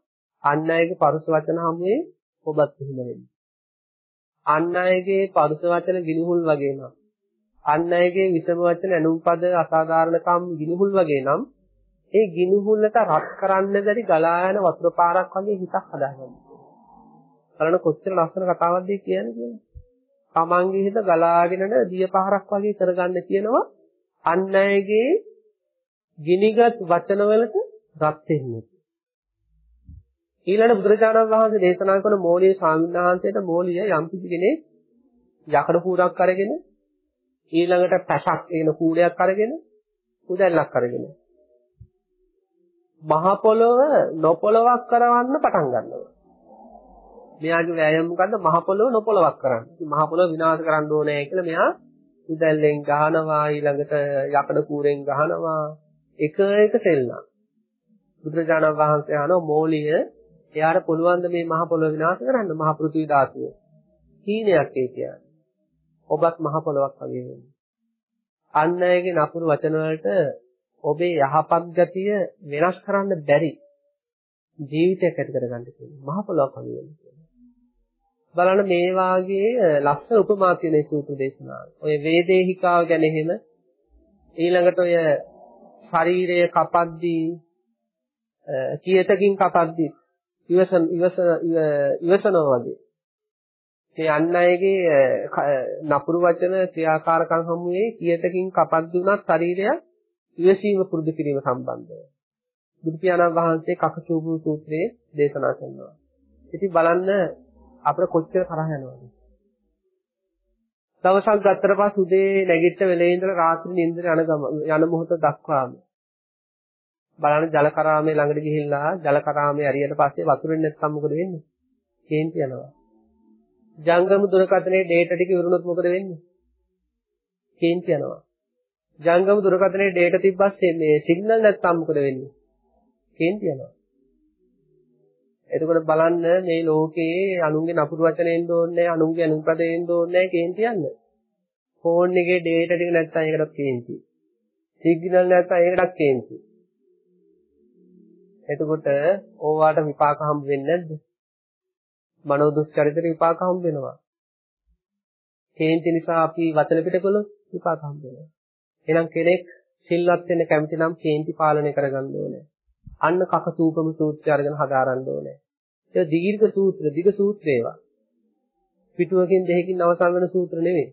අන් අයගේ පරුස වචන හැමුවේ ඔබත් එහෙම වෙන්න. අන් අයගේ පරුස වචන ගිනිහුල් වගේ නම් අන් අයගේ විසම වචන අනුපද අසාධාරණකම් ගිනිහුල් වගේ නම් ඒ ගිනිහුල්ලට රත් කරන්න බැරි ගලා යන වතුර පාරක් වගේ හිතක් හදාගන්න. බලන්න කොච්චර ලස්සන කතාවක්ද කියන්නේ කියලා. තමන්ගේ හිත ගලාගෙන යන දිය පහරක් වගේ කරගන්න කියනවා අන් අයගේ ගිනිගත් වචනවලට රත් වෙන්නේ. ඊළඟ බුදුරජාණන් වහන්සේ දේශනා කරන මෝලිය ස්වාමීන් වහන්සේට මෝලිය යම් කිසි කෙනෙක් යකඩ කූරක් අරගෙන ඊළඟට පැසක් එන කූලයක් අරගෙන උදැල්ලක් අරගෙන මහ පොළොව නොපොළවක් කරවන්න පටන් ගන්නවා. මෙයාගේ වෑයම මොකද්ද? මහ පොළොව නොපොළවක් කරන්න. ඉතින් මහ පොළොව විනාශ කරන්න ඕනේ කියලා මෙයා උදැල්ලෙන් ගහනවා ඊළඟට යකඩ කූරෙන් ගහනවා එක එක සෙල්ලම්. බුදුරජාණන් වහන්සේ අහනවා මෝලිය එයාට පුළුවන් ද මේ මහ පොළොව විනාශ කරන්න මහ පෘථිවි ධාතුව. හීනයක් ඒ කියන්නේ. ඔබත් මහ පොළොවක් වගේ වෙන්නේ. අන් අයගේ නපුරු වචන වලට ඔබේ යහපත් ගතිය වෙනස් කරන්න බැරි ජීවිතයක් ඇති කරගන්න කියන්නේ මහ පොළොවක් වගේ වෙන්නේ. බලන්න මේ වාගේ ලක්ෂ උපමා තියෙන සූත්‍ර දේශනාව. ඔය වේදේහිකාව ගැන එහෙම ඊළඟට ඔය ශරීරය කපද්දී කීයටකින් කපද්දී ඉවසන ඉවසන ඉවසනවා වගේ. ඒ අන් අයගේ නපුරු වචන ක්‍රියාකාරකම් හමුවේ කීයටකින් කපද්දී උනත් ශරීරය ඉවසීම පුරුදු කිරීම සම්බන්ධව. බුදු පියාණන් වහන්සේ කකචූපු සූත්‍රයේ දේශනා කරනවා. ඉතින් බලන්න අපිට කොච්චර තරහ යනවද? දවසක් ගත්තට පස්සේ උදේ නැගිට වෙලේ ඉඳලා රාත්‍රී නිින්දට යන ගම යන මොහොත දක්වාම බලන්න ජල කරාමේ ළඟට ගිහිල්ලා ජල කරාමේ ඇරියට පස්සේ වතුරෙන් නැත්නම් මොකද වෙන්නේ? කේන්ති යනවා. ජංගම දුරකථනයේ ඩේටා ටික ඉවරුනොත් මොකද වෙන්නේ? කේන්ති යනවා. ජංගම දුරකථනයේ ඩේටා තිබ්බස්සේ මේ සිග්නල් නැත්නම් මොකද වෙන්නේ? කේන්ති යනවා. එතකොට බලන්න මේ ලෝකේ අනුන්ගේ නපුරු වචන එන්න ඕනේ නැහැ අනුන්ගේ අනුපද එන්න ඕනේ නැහැ කේන්ති යන්න. ෆෝන් එකේ ඩේටා ටික නැත්නම් ඒකටත් කේන්ති. සිග්නල් නැත්නම් ඒකටත් කේන්ති. එතකොට ඕවාට විපාක හම්බ වෙන්නේ නැද්ද? මනෝ දුස්චරිතේ විපාක හම්බ වෙනවා. කේන්ති නිසා අපි වචන පිට කළොත් විපාක හම්බ වෙනවා. එහෙනම් කෙනෙක් සිල්වත් වෙන්න කැමති නම් කේන්ති පාලනය කරගන්න ඕනේ. අන්න කකසූපම සූත්‍රය අරගෙන හදාරන්න ඕනේ. ඒ දීර්ඝ සූත්‍ර, දිග සූත්‍ර ඒවා. පිටුවකින් දෙකකින් අවසන් වෙන සූත්‍ර නෙවෙයි.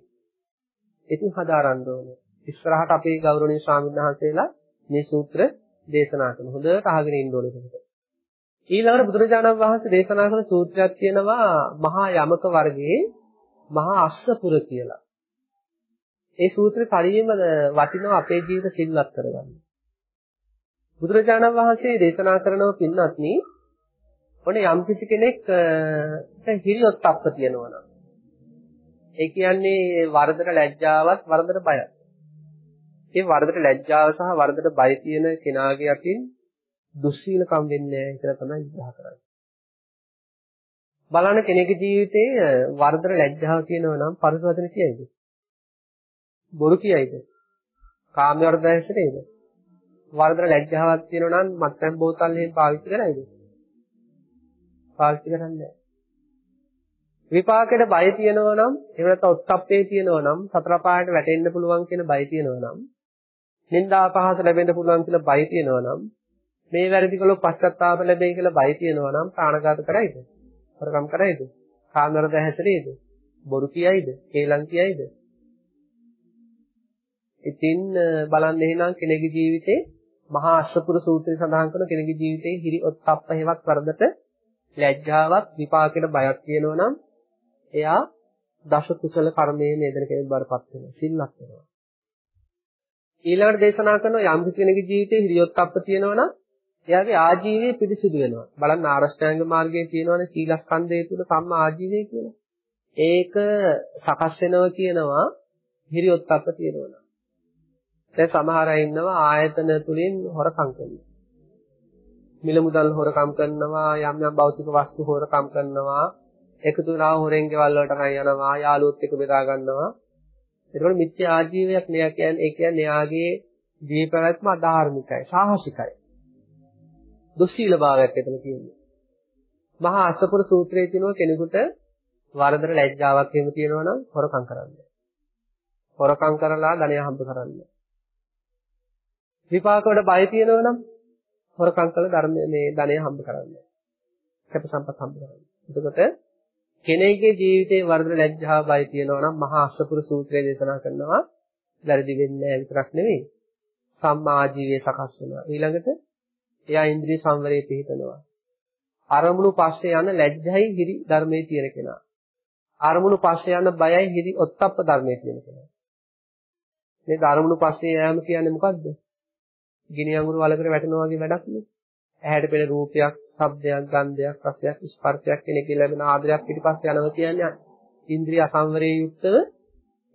ඉතින් හදාරන්න ඕනේ. ඉස්සරහට අපේ ගෞරවනීය ස්වාමීන් වහන්සේලා මේ සූත්‍ර දේශනා කරන හොඳට අහගෙන ඉන්න ඕනේ ඒකට. ඊළඟට බුදුරජාණන් වහන්සේ දේශනා කරන සූත්‍රයක් තියෙනවා මහා යමක වර්ගයේ මහා අස්සපුර කියලා. ඒ සූත්‍රේ පරියෙම වටිනවා අපේ ජීවිත සිල්වත් කරගන්න. බුදුරජාණන් වහන්සේ දේශනා කරනව පින්වත්නි ඔන්න යම් කිසි කෙනෙක් හිරියොත් අප්ප තියෙනවා නම් ඒ කියන්නේ වරදට ලැජ්ජාවත් වරදට බයත්. ඒ වරදට ලැජ්ජාව සහ වරදට බය තියෙන කෙනාගේ අතින් දුස්සීලකම් වෙන්නේ නැහැ කියලා තමයි විග්‍රහ කරන්නේ. බලන්න කෙනෙකුගේ ජීවිතේ වරදට ලැජ්ජාව තියෙනවා නම් පරස වචන කියයිද? බොරු කියයිද? කාම වර්ධය හැසිරෙයිද? වරදට ලැජ්ජාවක් තියෙනවා නම් මත්පැන් බෝතල් එහෙම පාවිච්චි කරයිද? පාවිච්චි කරන්නේ නැහැ. විපාකෙට බය තියෙනවා නම් එහෙම නැත්නම් උත්ප්පේ තියෙනවා නම් සතර පායට වැටෙන්න පුළුවන් කියන බය තියෙනවා නම් නිന്ദා පහස ලැබෙන්න පුළුවන් කියලා බය තියෙනවා නම් මේ වැරදි කළොත් පශ්චත්තාප ලැබෙයි කියලා බය තියෙනවා නම් ප්‍රාණඝාත කරයිද? හොරකම් කරයිද? කාමරද හැසිරෙයිද? බොරු කියයිද? කේලම් කියයිද? ඉතින් බලන්න එහෙනම් කෙනෙකුගේ ජීවිතේ මහා අශ්වපුර සූත්‍රයේ සඳහන් කරන කෙනෙකුගේ ජීවිතේ හිරි ඔත්ප්ප හේවත් වරදට ලැජ්ජාවක් විපාකෙට බයක් තියෙනවා නම් එයා දශ කුසල කර්මයේ නේදන කෙනෙක් බරපත් වෙනවා සිල්ලක් වෙනවා. ඊළඟට දේශනා කරන යම් කෙනෙකුගේ ජීවිතේ හිරියොත්ප්ප තියෙනවා නම් එයාගේ ආජීවය පිරිසිදු වෙනවා. බලන්න ආරෂ්ඨාංග මාර්ගයේ තියෙනවනේ සීලස්කන්ධය තුල සම්මා ආජීවය කියලා. ඒක සකස් වෙනවා කියනවා හිරියොත්ප්ප තියෙනවා දැන් සමහර අය ඉන්නවා ආයතන තුලින් හොරකම් කරනවා. මිල මුදල් හොරකම් කරනවා, යම් යම් භෞතික වස්තු හොරකම් කරනවා, එකතු වෙලා හොරෙන් ගෙවල් වලට යනවා, යාළුවොත් එක්ක බෙදා ගන්නවා. ඒකවල මිත්‍යා ආජීවයක් මෙයා කියන්නේ ඒ කියන්නේ එයාගේ ජීව පැවැත්ම අධාර්මිකයි, සාහසිකයි. දුස්සීල භාවයක් එතන කියන්නේ. මහා අසපුර සූත්‍රයේ තියෙනවා කෙනෙකුට වරදට ලැජ්ජාවක් එහෙම තියෙනවා නම් හොරකම් කරන්න. හොරකම් කරලා ධනය හම්බ කරන්න. විපාක වල බය තියෙනවනම් හොරකම් කළ ධර්ම මේ ධනය හම්බ කරන්නේ. සැප සම්පත් හම්බ කරන්නේ. එතකොට කෙනෙකුගේ ජීවිතේ වර්ධන ලැජ්ජාව බය තියෙනවා නම් මහා අෂ්ටපුර සූත්‍රය දේශනා කරනවා වැරදි වෙන්නේ නැහැ විතරක් නෙවෙයි සම්මා ආජීවයේ සකස් වෙනවා. ඊළඟට එයා ඉන්ද්‍රිය සංවරයේ පිහිටනවා. අරමුණු පස්සේ යන ලැජ්ජයි හිරි ධර්මයේ තියෙන කෙනා. අරමුණු පස්සේ යන බයයි හිරි ඔත්තප්ප ධර්මයේ තියෙන කෙනා. මේ අරමුණු පස්සේ යෑම කියන්නේ මොකද්ද? ගිනි අඟුරු වලකට වැටෙනවා වගේ වැඩක් නේ. ඇහැට පෙනෙන රූපයක්, ශබ්දයක්, ගන්ධයක්, රසයක්, ස්පර්ශයක් කෙනෙක් ලැබෙන ආදරයක් පිටිපස්සේ යනවා කියන්නේ ඉන්ද්‍රිය අසංවරයේ යුක්තව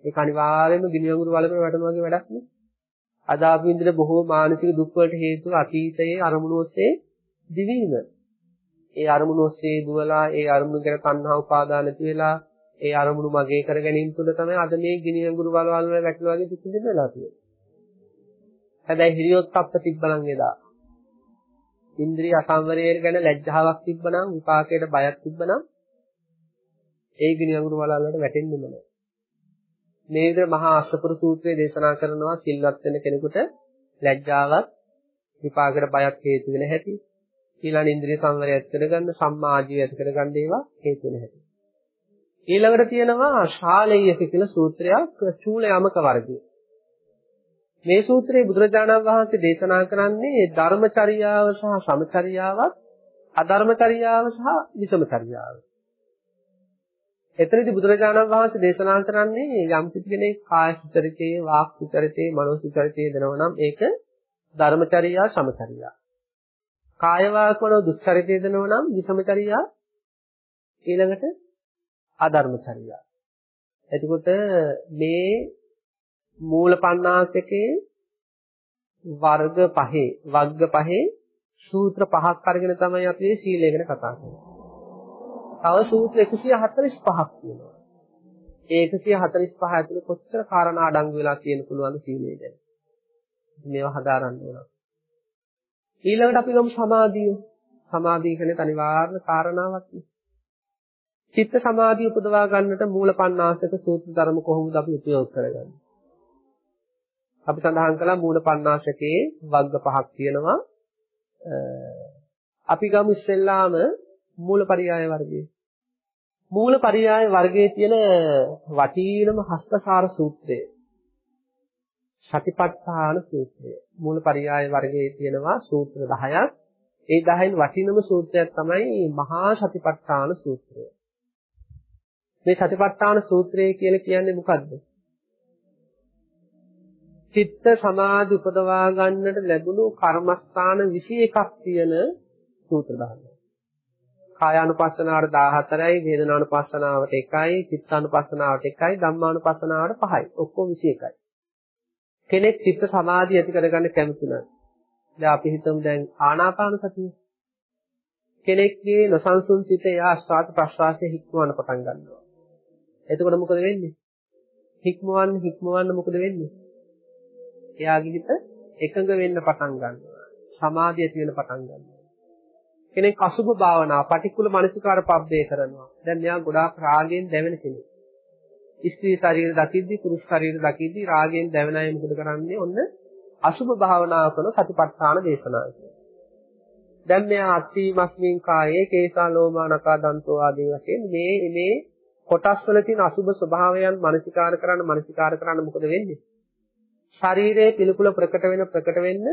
ඒක අනිවාර්යයෙන්ම ගිනි අඟුරු වලකට වැටෙනවා වගේ වැඩක් නේ. අද අපි විඳින බොහෝ මානසික දුක් වලට හේතුව අතීතයේ අරමුණු ඔස්සේ දිවීම. ඒ අරමුණු ඔස්සේ දුවලා ඒ අරමුණු ගැන තණ්හා උපාදාන නැති වෙලා ඒ අරමුණු මගේ කර ගැනීම තුළ තමයි අද මේ ගිනි අඟුරු වලවල් වල වැටෙනවා වගේ දුක් විඳින්න වෙලා තියෙන්නේ. හැබැයි හිරියොත් අප්ප තිබ්බනම් එදා. ඉන්ද්‍රිය අසංවරයේ ගැන ලැජ්ජාවක් තිබ්බනම් විපාකයට බයක් තිබ්බනම් ඒ ගිනි අඟුරු වලල් වලට වැටෙන්නෙම නැහැ. මේ විදිහට මහා අශ්වපුර සූත්‍රයේ දේශනා කරනවා සිල්වත් වෙන කෙනෙකුට ලැජ්ජාවක් විපාකයට බයක් හේතු වෙන හැටි. ඊළඟ ඉන්ද්‍රිය සංවරය ඇති කරගන්න සම්මා ආජීවය ඇති කරගන්න ඒවා හේතු වෙන හැටි. ඊළඟට තියෙනවා ශාලේයක කියලා සූත්‍රයක් චූල යමක වර්ගය. මේ සූත්‍රයේ බුදුරජාණන් වහන්සේ දේශනා කරන්නේ ධර්මචර්යාව සහ සමචර්යාවත් අධර්මචර්යාව සහ විසමචර්යාව. එතනදී බුදුරජාණන් වහන්සේ දේශනා කරන්නේ යම් කිසි කෙනෙක් කාය සුචරිතේ, වාක් සුචරිතේ, මනෝ සුචරිතේ දෙනවා නම් ඒක ධර්මචර්යා සමචර්යා. කාය වාක් මනෝ දුස්චරිතේ දෙනවා නම් විසමචර්යා ඊළඟට අධර්මචර්යා. එතකොට මේ මූල පණ්ණාසකේ වර්ග පහේ වර්ග පහේ සූත්‍ර පහක් අරගෙන තමයි අපි මේ සීලය ගැන කතා කරන්නේ. තව සූත්‍ර 145ක් තියෙනවා. ඒ 145 ඇතුළේ කොච්චර කාරණා අඩංගු වෙලා තියෙන පුළුවන්ද සීලය ගැන. මේවා හදාරන්න ඕන. ඊළඟට අපි ගමු සමාධිය. සමාධිය කියන්නේ අනිවාර්ය කාරණාවක් නේ. චිත්ත සමාධිය උපදවා ගන්නට මූල පණ්ණාසක සූත්‍ර ධර්ම කොහොමද අපි උපයෝග කරගන්නේ? අපි සඳහන් කළා මූල පණ්ණාසකේ වර්ග පහක් තියෙනවා. අපි ගමු ඉස්සෙල්ලාම මූලපරියාය වර්ගයේ. මූලපරියාය වර්ගයේ තියෙන වටිනම හස්තසාර සූත්‍රය. සතිපට්ඨාන සූත්‍රය. මූලපරියාය වර්ගයේ තියෙනවා සූත්‍ර 10ක්. ඒ 10න් වටිනම සූත්‍රයක් තමයි මහා සතිපට්ඨාන සූත්‍රය. මේ සතිපට්ඨාන සූත්‍රය කියලා කියන්නේ මොකද්ද? චිත්ත සමාධි උපදවා ගන්නට ලැබුණු කර්මස්ථාන 21ක් තියෙන සූත්‍ර ධර්ම. කායානුපස්සනාවට 14යි, වේදනානුපස්සනාවට 1යි, චිත්තානුපස්සනාවට 1යි, ධම්මානුපස්සනාවට 5යි. ඔක්කොම 21යි. කෙනෙක් චිත්ත සමාධිය ඇති කරගන්න කැමති නම් දැන් අපි හිතමු දැන් ආනාපාන සතිය. කෙනෙක්ගේ නොසන්සුන් සිත එයා ආස්වාද ප්‍රස්වාසයේ හික්මවන්න පටන් ගන්නවා. එතකොට මොකද වෙන්නේ? හික්මවන්න හික්මවන්න මොකද වෙන්නේ? එයාගේ හිත එකඟ වෙන්න පටන් ගන්නවා. සමාධිය ඇති වෙන්න පටන් ගන්නවා. කෙනෙක් අසුභ භාවනා, පටික්කුල මනසිකාර පබ්බේ කරනවා. දැන් මෙයා ගොඩාක් රාගයෙන් දැවෙන කෙනෙක්. ස්ත්‍රී ශරීර දකිද්දි, පුරුෂ ශරීර දකිද්දි රාගයෙන් දැවෙන අය මොකද කරන්නේ? ඔන්න අසුභ භාවනා කරන සතිපට්ඨාන දේශනාව. දැන් මෙයා අත්ථීමස්මින් කායේ කේසා ලෝමා නකා දන්තෝ ආදී වශයෙන් මේ මේ කොටස් වල තියෙන අසුභ ස්වභාවයන් මනසිකාර කරන්න මනසිකාර කරන්න මොකද වෙන්නේ? ශරීරයේ පිළිකුල ප්‍රකට වෙන ප්‍රකට වෙන්න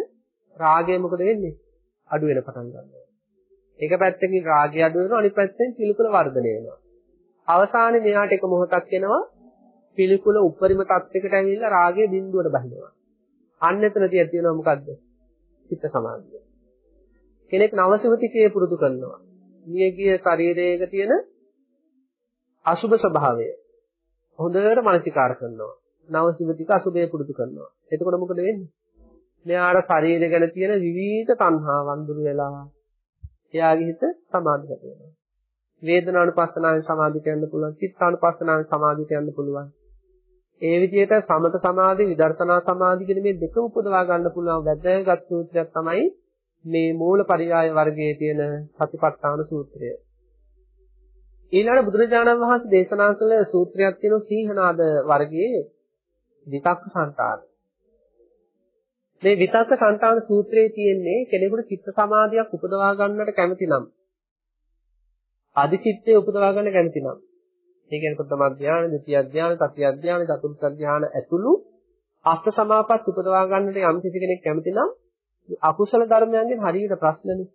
රාගය මොකද වෙන්නේ? අඩු වෙන පටන් ගන්නවා. එක පැත්තකින් රාගය අඩු වෙනවා අනිත් පැත්තෙන් පිළිකුල වර්ධනය වෙනවා. අවසානයේ මෙයාට එක මොහොතක් එනවා පිළිකුල උපරිම තත්යකට ඇවිල්ලා රාගය බිඳුවට බහිනවා. අන්න එතනදී ඇති වෙනවා මොකද්ද? චිත්ත සමාධිය. කෙනෙක් නවසිවතිකයේ පුරුදු කරනවා. මියගිය ශරීරයක තියෙන අසුභ ස්වභාවය හොඳට මානසිකාර කරනවා. නවසිවතික අසුභය පුරුදු කරනවා. එතකොට මොකද වෙන්නේ? මෙයාට ශරීරය ගැන තියෙන විවිධ තණ්හාවන් දුර වෙලා එයාගේ හිත සමාධිගත වෙනවා. වේදනානුපස්සනාවෙන් සමාධියට යන්න පුළුවන්. චිත්තානුපස්සනාවෙන් සමාධියට යන්න පුළුවන්. ඒ විදිහට සමත සමාධි, විදර්ශනා සමාධි කියන මේ දෙකම උපදවා ගන්න පුළුවන් වැදගත් සූත්‍රයක් තමයි මේ මූල පරියාය වර්ගයේ තියෙන සතිපට්ඨාන සූත්‍රය. ඊළඟ බුදුරජාණන් වහන්සේ දේශනා කළ සූත්‍රයක් තියෙනවා සීහනාද වර්ගයේ විතක්ක සංතාන. මේ විතක්ක සංතාන සූත්‍රයේ තියෙන්නේ කෙනෙකුට චිත්ත සමාධියක් උපදවා ගන්නට කැමති නම් අධිචිත්තය උපදවා ගන්න කැමති නම් ඒ කියන්නේ ප්‍රථම ධානය, ဒုတိ ය ධානය, තතිය ධානය, චතුර්ථ ධානය ඇතුළු අෂ්ට සමාපත් උපදවා ගන්නට යම් කිසි කෙනෙක් කැමති නම් අකුසල ධර්මයන්ගෙන් හරියට ප්‍රශ්නනේ.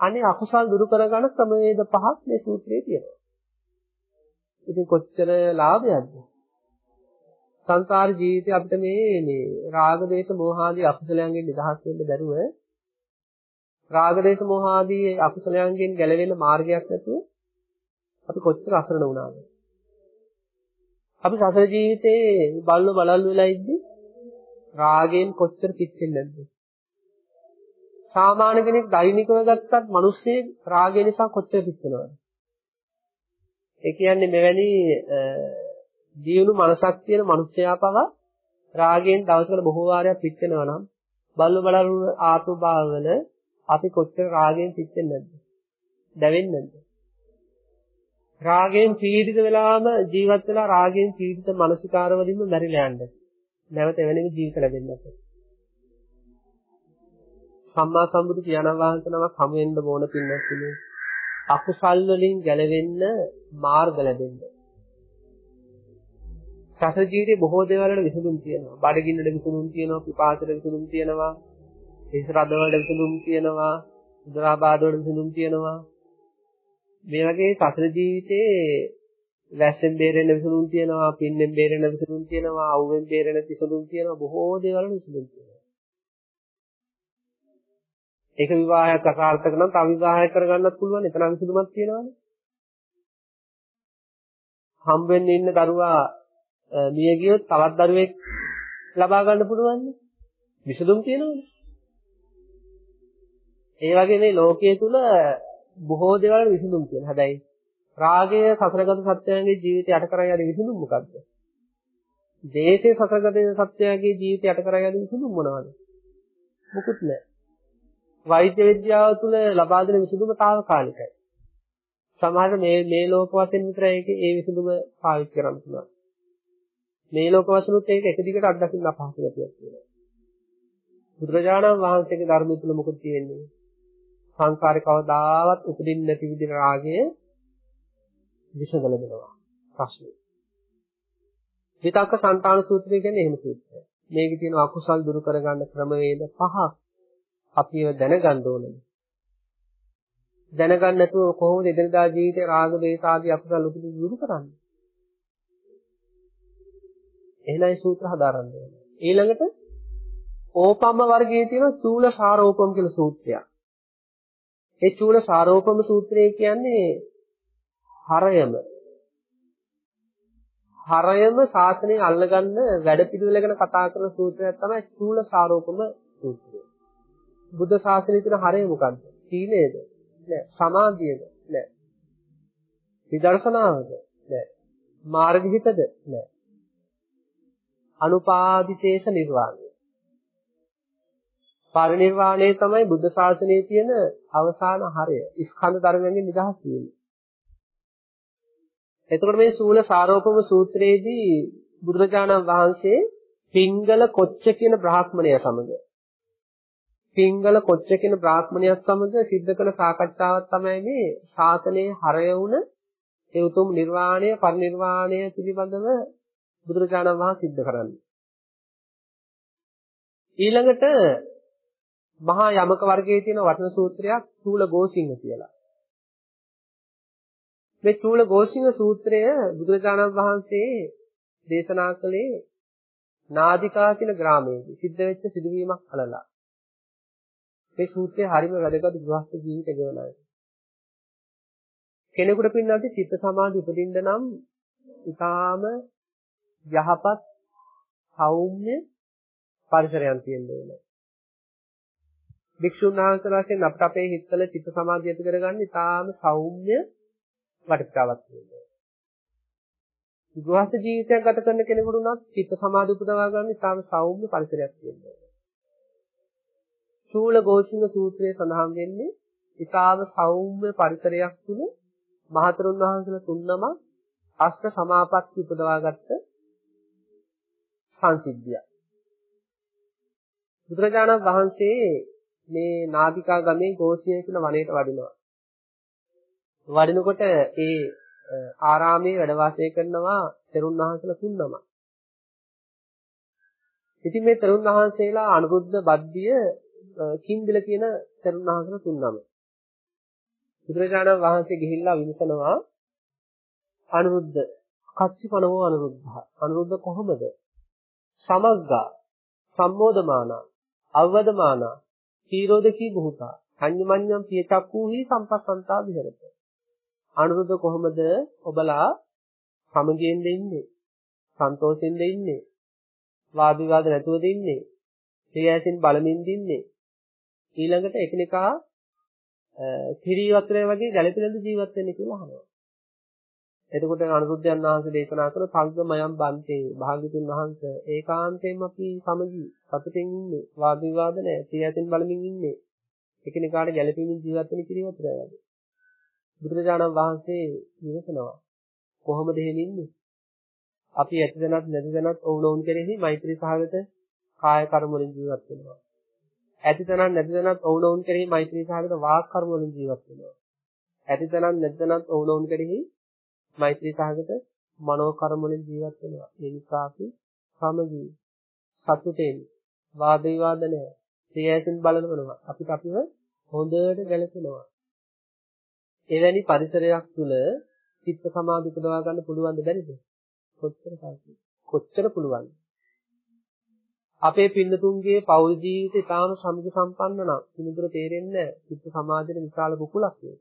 අනේ අකුසල් දුරු කරගන්න ක්‍රමවේද පහක් මේ සූත්‍රයේ තියෙනවා. ඉතින් කොච්චර ලාභයක්ද? සංසාර ජීවිතේ අපිට මේ මේ රාග දේශ මොහ ආදී අකුසලයන්ගෙන් නිදහස් වෙන්න බැරුව රාග දේශ මොහ ආදී අකුසලයන්ගෙන් ගැලවෙන්න මාර්ගයක් නැතුව අපි කොච්චර අසරණ වුණාද? අපි සසර ජීවිතේ බල්ල බලල් වෙලා ඉද්දි රාගයෙන් කොච්චර පිච්චෙන්නේ නැද්ද? සාමාන්‍ය කෙනෙක් දෛනිකව ගත්තත් මිනිස්සේ රාගය නිසා කොච්චර පිච්චෙනවද? ඒ කියන්නේ මෙවැනි දියුණු මනසක් තියෙන මිනිස්සයා පවා රාගයෙන් දවසකට බොහෝ වාරයක් පිච්චෙනවා නම් බල්ල බලල් ආත්ම භාවවල අපි කොච්චර රාගයෙන් පිච්චෙන්නේ නැද්ද? දැවෙන්නේ නැද්ද? රාගයෙන් පීඩිත වෙලාම ජීවත් වෙලා රාගයෙන් පීඩිත මානසිකාර වලින්ම මැරිලා යන්න. නැවත එවැනිම ජීවිත ලැබෙන්නේ නැහැ. සම්මා සම්බුදු පියාණන් වහන්සේ නමක් හමු වෙන්න ඕන පින්නතුනේ. අකුසල් වලින් ගැලවෙන්න මාර්ග ලැබෙන්න. සසර ජීවිතේ බොහෝ දේවල් වල විසඳුම් තියෙනවා. බඩගින්නට විසඳුම් තියෙනවා, පිපාසයට විසඳුම් තියෙනවා, හිස් රද වලට විසඳුම් තියෙනවා, උදරාබාධ වලට විසඳුම් තියෙනවා. මේ වගේ සසර ජීවිතේ වැස්සෙන් බේරෙන්න විසඳුම් තියෙනවා, පින්නෙන් බේරෙන්න විසඳුම් තියෙනවා, අවුවෙන් බේරෙන්න විසඳුම් තියෙනවා, බොහෝ දේවල් විසඳුම් තියෙනවා. ඒක විවාහයක් අසාර්ථක නම් තව විවාහයක් කරගන්නත් පුළුවන්. එතන විසඳුමක් තියෙනවානේ. හම්බ වෙන්න ඉන්න දරුවා මිය ගියොත් තවත් දරුවෙක් ලබා ගන්න පුළුවන්. විසඳුම් තියෙනවනේ. ඒ වගේ මේ ලෝකයේ තුල බොහෝ දේවල් විසඳුම් තියෙනවා. හැබැයි රාගය සතරගත සත්‍යයන්ගේ ජීවිතය යට කරා යන විසඳුම් මොකද්ද? දේශේ සතරගත සත්‍යයන්ගේ ජීවිතය යට කරා යන විසඳුම් මොනවද? මුකුත් නැහැ. වෛද්‍ය විද්‍යාව තුළ ලබා දෙන විසඳුම తాවකාලිකයි. සමහර මේ මේ ලෝක වශයෙන් විතරයි ඒක ඒ විසඳුම පාවිච්චි කරන්න පුළුවන්. මේ ලෝක වශයෙන්ුත් ඒක එක දිගට අත්දකින්න අපහසු ගැටියක් තියෙනවා. බුදුරජාණන් වහන්සේගේ ධර්මය තුළ මොකද තියෙන්නේ? සංසාරේ කවදාවත් උපදින්නේ නැති විදිහ රාගය විසඳල දෙනවා. ප්‍රශ්නේ. විතක්ක සංතාන සූත්‍රය කියන්නේ එහෙම සූත්‍රයක්. මේකේ තියෙන අකුසල් දුරු කරගන්න ක්‍රමවේද පහක් අපිව දැනගන්න ඕනේ. දැනගන්න නැතුව කොහොමද එදිනදා ජීවිතේ රාග දේශ ආදී අකුසල් උපදින දුරු කරන්නේ? එහෙනයි සූත්‍ර හදාරන්න ඕනේ. ඊළඟට ඕපම්ම වර්ගයේ තියෙන චූල සාරෝපම් කියලා සූත්‍රයක්. ඒ චූල සාරෝපම සූත්‍රය කියන්නේ හරයම හරයම ශාසනය අල්ලගන්න වැඩ පිළිවෙල ගැන කතා කරන සූත්‍රයක් තමයි චූල සාරෝපම සූත්‍රය. බුද්ධ ශාසනයේ තියෙන හරය මොකක්ද? සීලයද? නෑ. සමාධියද? නෑ. විදර්ශනාවද? නෑ. මාර්ගහිතද? නෑ. අනුපාදිතේශ නිර්වාණය. පරිනිර්වාණය තමයි බුද්ධ ශාසනයේ තියෙන අවසාන හරය. ස්කන්ධ ධර්මයන්ගෙන් නිදහස් වීම. එතකොට මේ සූල සාරෝපම සූත්‍රයේදී බුදුරජාණන් වහන්සේ පිංගල කොච්ච කියන බ්‍රාහ්මණය සමග පිංගල කොච්ච කියන බ්‍රාහ්මණයත් සමග සිද්ධ කළ සාකච්ඡාවක් තමයි මේ ශාසනයේ හරය වුණ ඒ උතුම් නිර්වාණය පරිනිර්වාණය පිළිබඳව බුදුරජාණන් වහන්සේ සිද්ධ කරන්නේ. ඊළඟට මහා යමක වර්ගයේ තියෙන වටින සූත්‍රයක් චූල ගෝසිංහ කියලා. මේ චූල ගෝසිංහ සූත්‍රය බුදුරජාණන් වහන්සේ දේශනා කළේ නාදිකා කියන ග්‍රාමයේදී සිද්ධ වෙච්ච සිදුවීමක් අලලා. මේ සූත්‍රය හරිම වැදගත් ගෘහස්ත ජීවිත ගෙවනයි. කෙනෙකුට පින්නන්ති චිත්ත සමාධි උපදින්න නම් ඊටාම යහපත් සෞම්‍ය පරිසරයක් තියෙන්න ඕනේ. භික්ෂුන් වහන්සේලා වශයෙන් අපිට අපේ හිතවල චිත්ත සමාධිය ඇති කරගන්න ඊටාම සෞම්‍ය වටිකාවක් තියෙනවා. ගෘහස්ත ජීවිතයක් ගත කරන කෙනෙකුට උනත් චිත්ත සමාධි උපදවා ගන්න ඊටාම සෞම්‍ය පරිසරයක් තියෙනවා. චූල ගෝසිංහ සූත්‍රයේ සඳහන් වෙන්නේ ඊටාම සෞම්‍ය පරිසරයක් තුල මහතරුන් වහන්සේලා තුන්නම අෂ්ට සමාපatti උපදවාගත්ත සංසිද්ධිය. බුදුරජාණන් වහන්සේ මේ නාදිකා ගමේ ගෝසිය කියන වනයේට වඩිනවා. වඩිනකොට ඒ ආරාමයේ වැඩ වාසය කරනවා තෙරුන් වහන්සේලා තුන්නම. ඉතින් මේ තෙරුන් වහන්සේලා අනුරුද්ධ බද්දිය කින්දිල කියන තෙරුන් වහන්සේලා තුන්නම. බුදුරජාණන් වහන්සේ ගිහිල්ලා විමසනවා අනුරුද්ධ කච්චිපනවෝ අනුරුද්ධ අනුරුද්ධ කොහොමද සමග්ගා සම්මෝධමානා අවවදමානා තීරෝදකී බුහුතා සංයමඤ්ඤම් පිය චක්කූහි සම්පස්සන්තා විහෙරත. අනුරුද්ධ කොහොමද ඔබලා සමගියෙන් ඉන්නේ සන්තෝෂෙන් ඉන්නේ වාද විවාද නැතුවද ඉන්නේ සියයසින් බලමින් ඉන්නේ ඊළඟට එකිනෙකා කිරි වතුරේ වගේ ගැළපෙලඳ ජීවත් වෙන්න කියලා අහනවා. එතකොට අනුරුද්ධයන් වහන්සේ දේශනා කරන සංගමයන් බන්තේ භාග්‍යතුන් වහන්සේ ඒකාන්තයෙන්ම අපි සමගි සතුටින් ඉන්නේ වාද විවාද නැහැ සියයසින් බලමින් ඉන්නේ එකිනෙකාට ගැළපෙමින් ජීවත් වෙන කිරි වතුරේ වගේ. බුදුරජාණන් වහන්සේ විමසනවා කොහොමද එහෙම ඉන්නේ? අපි ඇතිදනත් නැතිදනත් ඔවුනොවුන් කෙරෙහි මෛත්‍රී සහගත කාය කර්ම වලින් ජීවත් වෙනවා. ඇතිතනක් නැතිතනක් ඔවුනොවුන් කෙරෙහි මෛත්‍රී සහගත වාක් කර්ම වලින් ජීවත් වෙනවා. ඇතිතනක් නැතිතනක් ඔවුනොවුන් කෙරෙහි මෛත්‍රී සහගත මනෝ කර්ම වලින් ජීවත් වෙනවා. ඒ නිසා අපි සමගී සතුටෙන් වාද විවාද නැහැ. සියයසින් බලනවා. අපිට අපිව හොඳට ගැලපෙනවා. එවැනි පරිසරයක් තුල චිත්ත සමාධි උපදවා ගන්න පුළුවන්ද බැරිද? කොච්චර කොච්චර පුළුවන්ද? අපේ පින්නතුන්ගේ පෞල් ජීවිතය ඉතාම සමිත සම්පන්න නම් පිළිතුර තේරෙන්නේ නැහැ. චිත්ත සමාධියේ විශාල කුකුලක් නේ.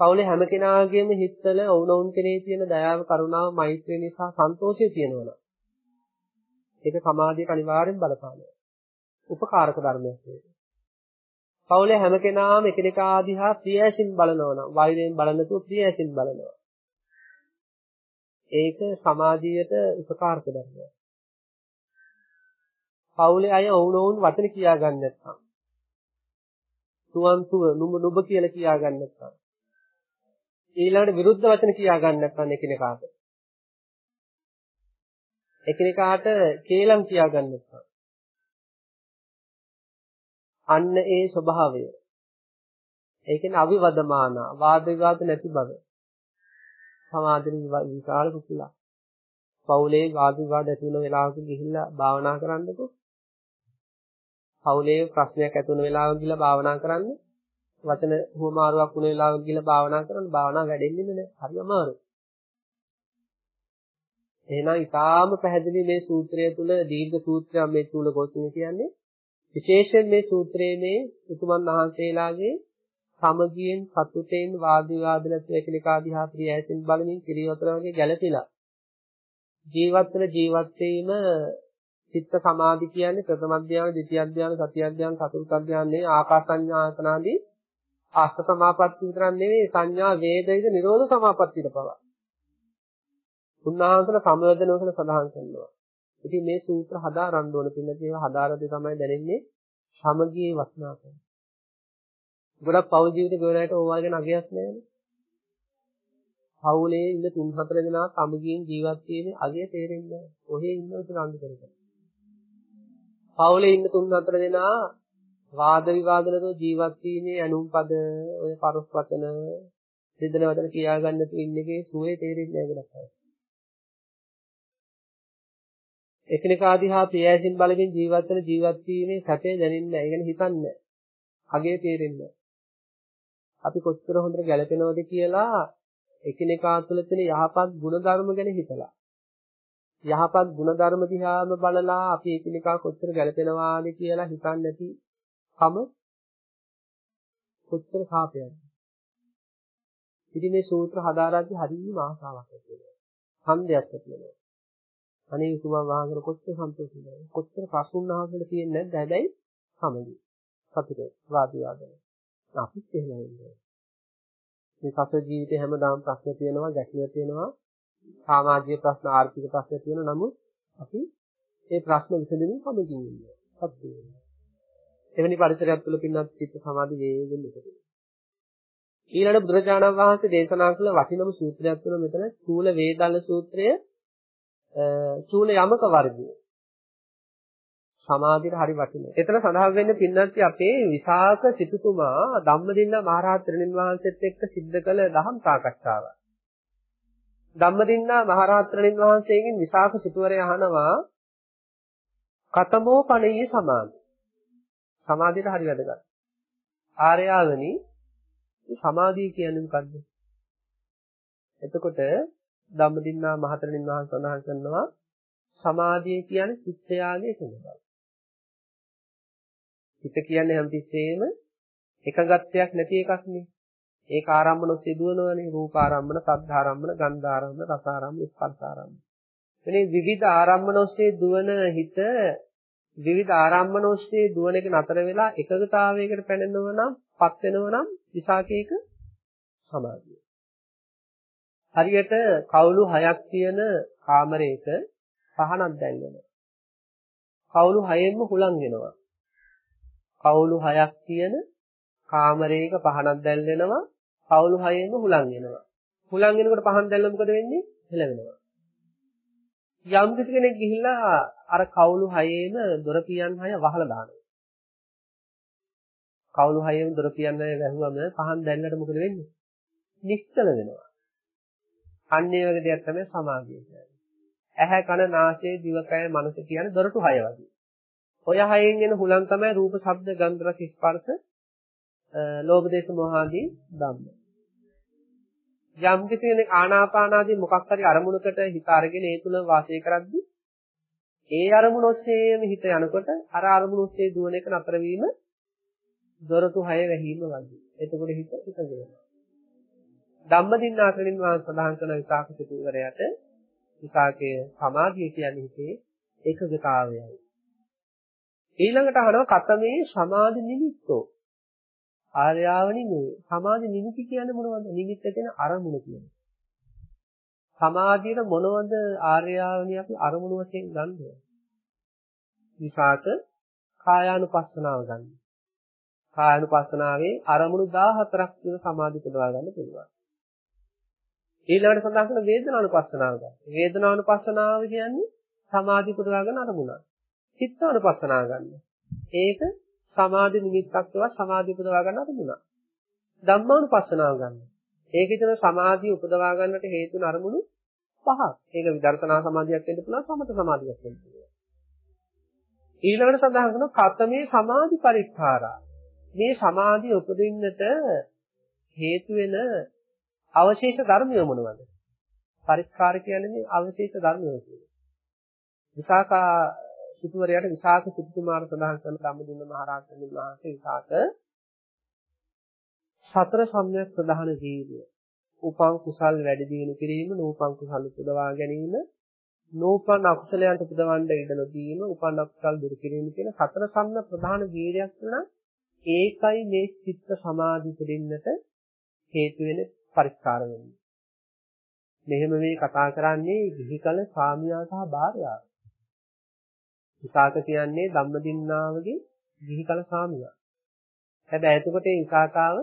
පවුලේ හැම කෙනාගේම හිතවල වුණොන් කෙනේ තියෙන දයාව, කරුණාව, මෛත්‍රිය නිසා සන්තෝෂය තියෙනවා. ඒක සමාධියට අනිවාර්යෙන් බලපානවා. උපකාරක ධර්මයක් ඒක. පවුලේ හැම කෙනාම එකිනෙකා දිහා ප්‍රියෑසින් බලනවා නම් වෛරයෙන් බලන්නේ නැතුව ප්‍රියෑසින් බලනවා. ඒක සමාධියට උපකාරක ධර්මයක්. පවුලේ අය වුණොන් වචන කියා ගන්න නැත්නම් තුවන් තුව නුඹ නුඹ කියලා කියා ගන්න නැත්නම් ඊළඟට විරුද්ධ වචන කියා ගන්න නැත්නම් එකිනෙකාට. එකිනෙකාට කේලම් කියා ගන්න නැත්නම්. අන්න ඒ ස්වභාවය. ඒ කියන්නේ අවිවදමාන වාද විවාද නැති බව. සමාධින විකාල කුසල. පවුලේ වාද විවාද ඇති වෙන වෙලාවක ගිහිල්ලා භාවනා කරන්නකෝ. පවුලේ ප්‍රශ්නයක් ඇති වෙන වෙලාවක ගිහිල්ලා භාවනා කරන්නේ වචන හුවමාරුවක් වුණ වෙලාවක ගිහලා භාවනා කරන භාවනා වැඩෙන්නේ නැහැ. හරි අමාරුයි. එහෙනම් ඊටාම පැහැදිලි මේ සූත්‍රය තුල දීර්ඝ සූත්‍රයක් මේ තුල කොටින් කියන්නේ විශේෂයෙන් මේ සූත්‍රයේ මේ උතුමන් වහන්සේලාගේ සමගියෙන් සතුටෙන් වාද විවාද නැතුව එකිනෙකා දිහා ප්‍රිය ඇසින් බලමින් කිරියොතර වගේ ගැළපිලා ජීවත් වෙන ජීවත් වීම චිත්ත සමාධි කියන්නේ ප්‍රථම අධ්‍යාන, ද්විතිය අධ්‍යාන, සතිය අධ්‍යාන, චතුර්ථ අධ්‍යාන ආකාසඤ්ඤාතනාදී අස්ස සමාපatti විතරක් නෙවෙයි සංඥා වේදිත නිරෝධ සමාපත්තියට පවා. උන්වහන්සේලා සමවැදන වශයෙන් සඳහන් කරනවා. ඉතින් මේ සූත්‍ර හදාරන්න ඕන පිළිදේ ඒවා හදාරද්දී තමයි දැනෙන්නේ සමගියේ වස්නාකම. ගොඩක් පෞල් ජීවිත ගෙවනයිට ඕවා ගැන අගයක් නැහැනේ. පවුලේ ඉන්න තුන් හතර දෙනා සමගියෙන් ජීවත් වීමේ අගය තේරෙන්නේ නැහැ. ඔහේ ඉන්න උට රණ්ඩු කරගෙන. පවුලේ ඉන්න තුන් හතර දෙනා වාද විවාද නැතුව ජීවත් වීමේ ඇනුම් පද ඔය පරස් වචන දෙදෙන වචන කියා ගන්න තු ඉන්නකේ සුවේ තේරෙන්නේ නැහැ කියලා. එකිනෙකා දිහා ප්‍රියයසින් බලමින් ජීවත් වෙන ජීවත් වීමේ සැපේ දැනෙන්නේ නැහැ. ඒ කියන්නේ හිතන්නේ නැහැ. අගේ තේරෙන්නේ අපි කොච්චර හොඳට ගැළපෙනවද කියලා එකිනෙකා තුළ තියෙන යහපත් ගුණධර්ම ගැන හිතලා යහපත් ගුණධර්ම දිහාම බලලා අපි එකිනෙකා කොච්චර ගැළපෙනවාද කියලා හිතන්නේ නැති කම කොච්චර කාපයක්ද ඉතින් මේ සූත්‍ර හදාරද්දී හරියම ආසාවක් ඇති වෙනවා. ඡන්දයක් ඇති වෙනවා. අනේ සුමා වහන්සේ කොච්චර සන්තෝෂද කොච්චර ප්‍රශ්න අහන්න තියෙන්නේ නැද්ද? හැබැයි සමගි. සතුට වාදී වාදන අපිත් එහෙම වෙන්නේ මේ සසර ජීවිතේ හැමදාම ප්‍රශ්න තියෙනවා ගැටලුව තියෙනවා. සමාජීය ප්‍රශ්න ආර්ථික ප්‍රශ්න තියෙනවා. නමුත් අපි ඒ ප්‍රශ්න විසඳමින් සමගින් ඉන්නවා. සතුට වෙනවා. එවැනි පරිසරයක් තුළ පින්නත් චිත්ත සමාධි වේගෙන් ඉපදෙනවා. ඊළඟ බුදුරජාණන් වහන්සේ දේශනා කළ වටිනම සූත්‍රයක් තුළ මෙතන චූල වේදල්ල සූත්‍රය චූල යමක වර්ගය. සමාධියට හරි වටිනවා. එතන සඳහන් වෙන්නේ පින්නත් අපේ විසාක සිටුතුමා ධම්මදින්න මහරහතන් වහන්සේත් එක්ක සිද්ධ කළ දහම් සාකච්ඡාවක්. ධම්මදින්න මහරහතන් වහන්සේගෙන් විසාක සිටුවරය අහනවා කතමෝ පණී සමාධි සමාධියට හරි වැදගත්. ආර්යාවනි සමාධිය කියන්නේ මොකද්ද? එතකොට ධම්මදින්නා මහතෙරින් වහන්සේ සඳහන් කරනවා සමාධිය කියන්නේ චිත්තයාගේ එකඟ බව. චිත්ත කියන්නේ හැමතිස්සෙම එකගත්වයක් නැති එකක් නේ. ඒක ආරම්භන ඔස්සේ දුවනවනේ රූපාරම්භන, සද්ධාරම්භන, ගන්ධාරම්භන, රසාරම්භන, ස්පර්ශාරම්භන. මේ විවිධ ආරම්භන ඔස්සේ දුවන හිත විවිධ ආරම්භන ඔස්සේ දුවන එක නතර වෙලා එකගතාවයකට පැනෙනව නම් පත් වෙනව නම් විසාකේක සමාධිය. හරියට කවුළු හයක් තියෙන කාමරයක පහනක් දැල්වෙනවා. කවුළු හයෙන්ම හුලං වෙනවා. කවුළු හයක් තියෙන කාමරයක පහනක් දැල්වෙනවා. කවුළු හයෙන්ම හුලං වෙනවා. හුලං වෙනකොට පහන් දැල්ල මොකද වෙන්නේ? හෙලවෙනවා. යම් කෙනෙක් ගිහිල්ලා අර කවුළු හයේම දොර පියන් හය වහලා දානවා. කවුළු හයේම දොර පියන් හය වැහුවම පහන් දැන්නට මොකද වෙන්නේ? නිශ්චල වෙනවා. අන්න ඒ වගේ දෙයක් තමයි සමාධිය කියන්නේ. ඇහැ කන නාසය දිවකය මනස කියන්නේ දොරටු හය වගේ. ඔය හයෙන් එන හුලං තමයි රූප, ශබ්ද, ගන්ධ, රස, ස්පර්ශ, ලෝභ, දේශ, මොහ ආදී ධම්ම. යම් කෙනෙක් ආනාපානාදී මොකක් හරි අරමුණකට හිත අරගෙන ඒ තුල වාසය කරද්දී ඒ අරමුණ ඔස්සේම හිත යනකොට අර අරමුණ ඔස්සේ දුවන එක නතර වීම දොරටු හය වැහිීම වගේ. එතකොට හිත එකඟ වෙනවා. ධම්මදින්නාකරින් වාස සඳහන් කරන විසාක සිටුවරයට විසාකයේ සමාධිය කියන්නේ හිතේ එකගතාවයයි. ඊළඟට අහනවා කතමේ සමාධි නිමිත්තෝ. ආර්යාවනි මේ සමාධි නිමිති කියන්නේ මොනවද? නිමිත්ත කියන්නේ අරමුණ කියන්නේ. සමාධියට මොනවද ආර්යාවනි අපි අරමුණු වශයෙන් ගන්නද? විසාක කායානුපස්සනාව ගන්න. කායානුපස්සනාවේ අරමුණු 14ක් තියෙන සමාධි පුදවා ගන්න පුළුවන්. ඊළඟට සඳහන් කරන වේදනානුපස්සනාව ගන්න. වේදනානුපස්සනාව කියන්නේ සමාධි පුදවා ගන්න අරමුණක්. චිත්තානුපස්සනාව ගන්න. ඒක සමාධි නිමිත්තක් ඒවා සමාධි උපදවා ගන්න අරමුණක්. ධම්මානුපස්සනාව ගන්න. ඒකේ තියෙන සමාධිය උපදවා ගන්නට හේතු වෙන අරමුණු පහක්. ඒක විදර්ශනා සමාධියක් වෙන්න පුළුවන් සමත සමාධියක් වෙන්න පුළුවන්. ඊළඟට සඳහන් කරන කතමේ සමාධි පරික්ඛාරා. මේ සමාධිය උපදින්නට හේතු වෙන අවශේෂ ධර්මය මොනවද? පරික්ඛාර කියන්නේ මේ අවශේෂ ධර්මය කියන්නේ. විසාකා සිටුවරයාට විසාක සිටුමාර සඳහන් කරන ධම්මදින්න මහරහතන් වහන්සේ විසාක සතර සම්‍යක් ප්‍රධාන ජීවිය. උපං කුසල් වැඩි දියුණු කිරීම, නූපං කුසල් උපදවා ගැනීම, නූපන් අකුසලයන්ට උපදවන්න ඉඩ නොදීම, උපන් අකුසල් දුරු කිරීම කියන සතර සම්‍යක් ප්‍රධාන ජීවියක් වෙන ඒකයි මේ චිත්ත සමාධි දෙන්නට හේතු වෙන පරිස්කාර වෙන්නේ. මෙහෙම මේ කතා කරන්නේ ගිහිකල ස්වාමියා සහ භාර්යාව. විසාක කියන්නේ ධම්මදින්නාවගේ ගිහිකල ස්වාමියා. හැබැයි එතකොට ඒ විසාකාව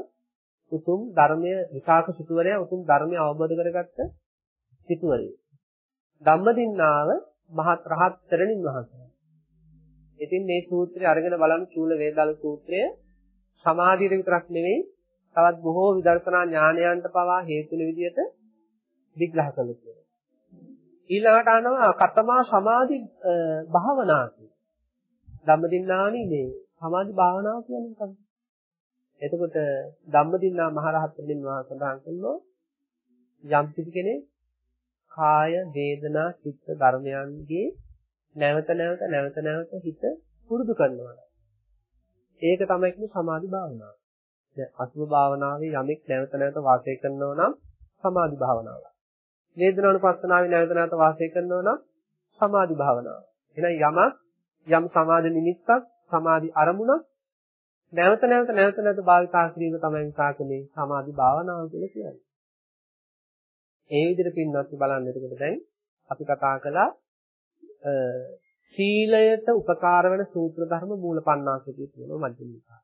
උතුම් ධර්මය විසාක සිටුවරයා උතුම් ධර්මය අවබෝධ කරගත්ත සිටුවරයෙක්. ධම්මදින්නාව මහත් රහත් තරණින් වහන්සේ. ඉතින් මේ සූත්‍රය අරගෙන බලන්න චූල වේදාල සූත්‍රය සමාධියට විතරක් නෙවෙයි තවත් බොහෝ විදර්ශනා ඥානයන්ට පවා හේතු වෙන විදිහට විග්‍රහ කළා. ඊළඟට අහනවා කතමා සමාධි භාවනාති. ධම්මදින්නානි මේ සමාධි භාවනාව කියන්නේ මොකක්ද? එතකොට ධම්මදින්නා මහරහතන් වහන්සේ සඳහන් කරනවා යම් කිසි කෙනෙක් කාය වේදනා චිත්ත ධර්මයන්ගේ නැවත නැවත නැවත නැවත හිත පුරුදු කරනවා. ඒක තමයි කියන්නේ සමාධි භාවනාව. දැන් අසුභ භාවනාවේ යමෙක් නැවත නැවත වාසය කරනවා නම් සමාධි භාවනාවක්. වේදනානුපස්සනාවේ නැවත නැවත වාසය කරනවා නම් සමාධි භාවනාව. එහෙනම් යමක් යම් සමාධි නිමිත්තක් සමාධි අරමුණක් නැවත නැවත නැවත නැවත භාවිතා කිරීම තමයි විපාකනේ සමාධි භාවනාව කියලා කියන්නේ. ඒ විදිහට පින්නත් බලන්න එතකොට දැන් අපි කතා කළා සීලයට උපකාර වෙන සූත්‍ර ධර්ම මූලපණ්ණාසකේ තියෙනවා මධ්‍යම නිකාය.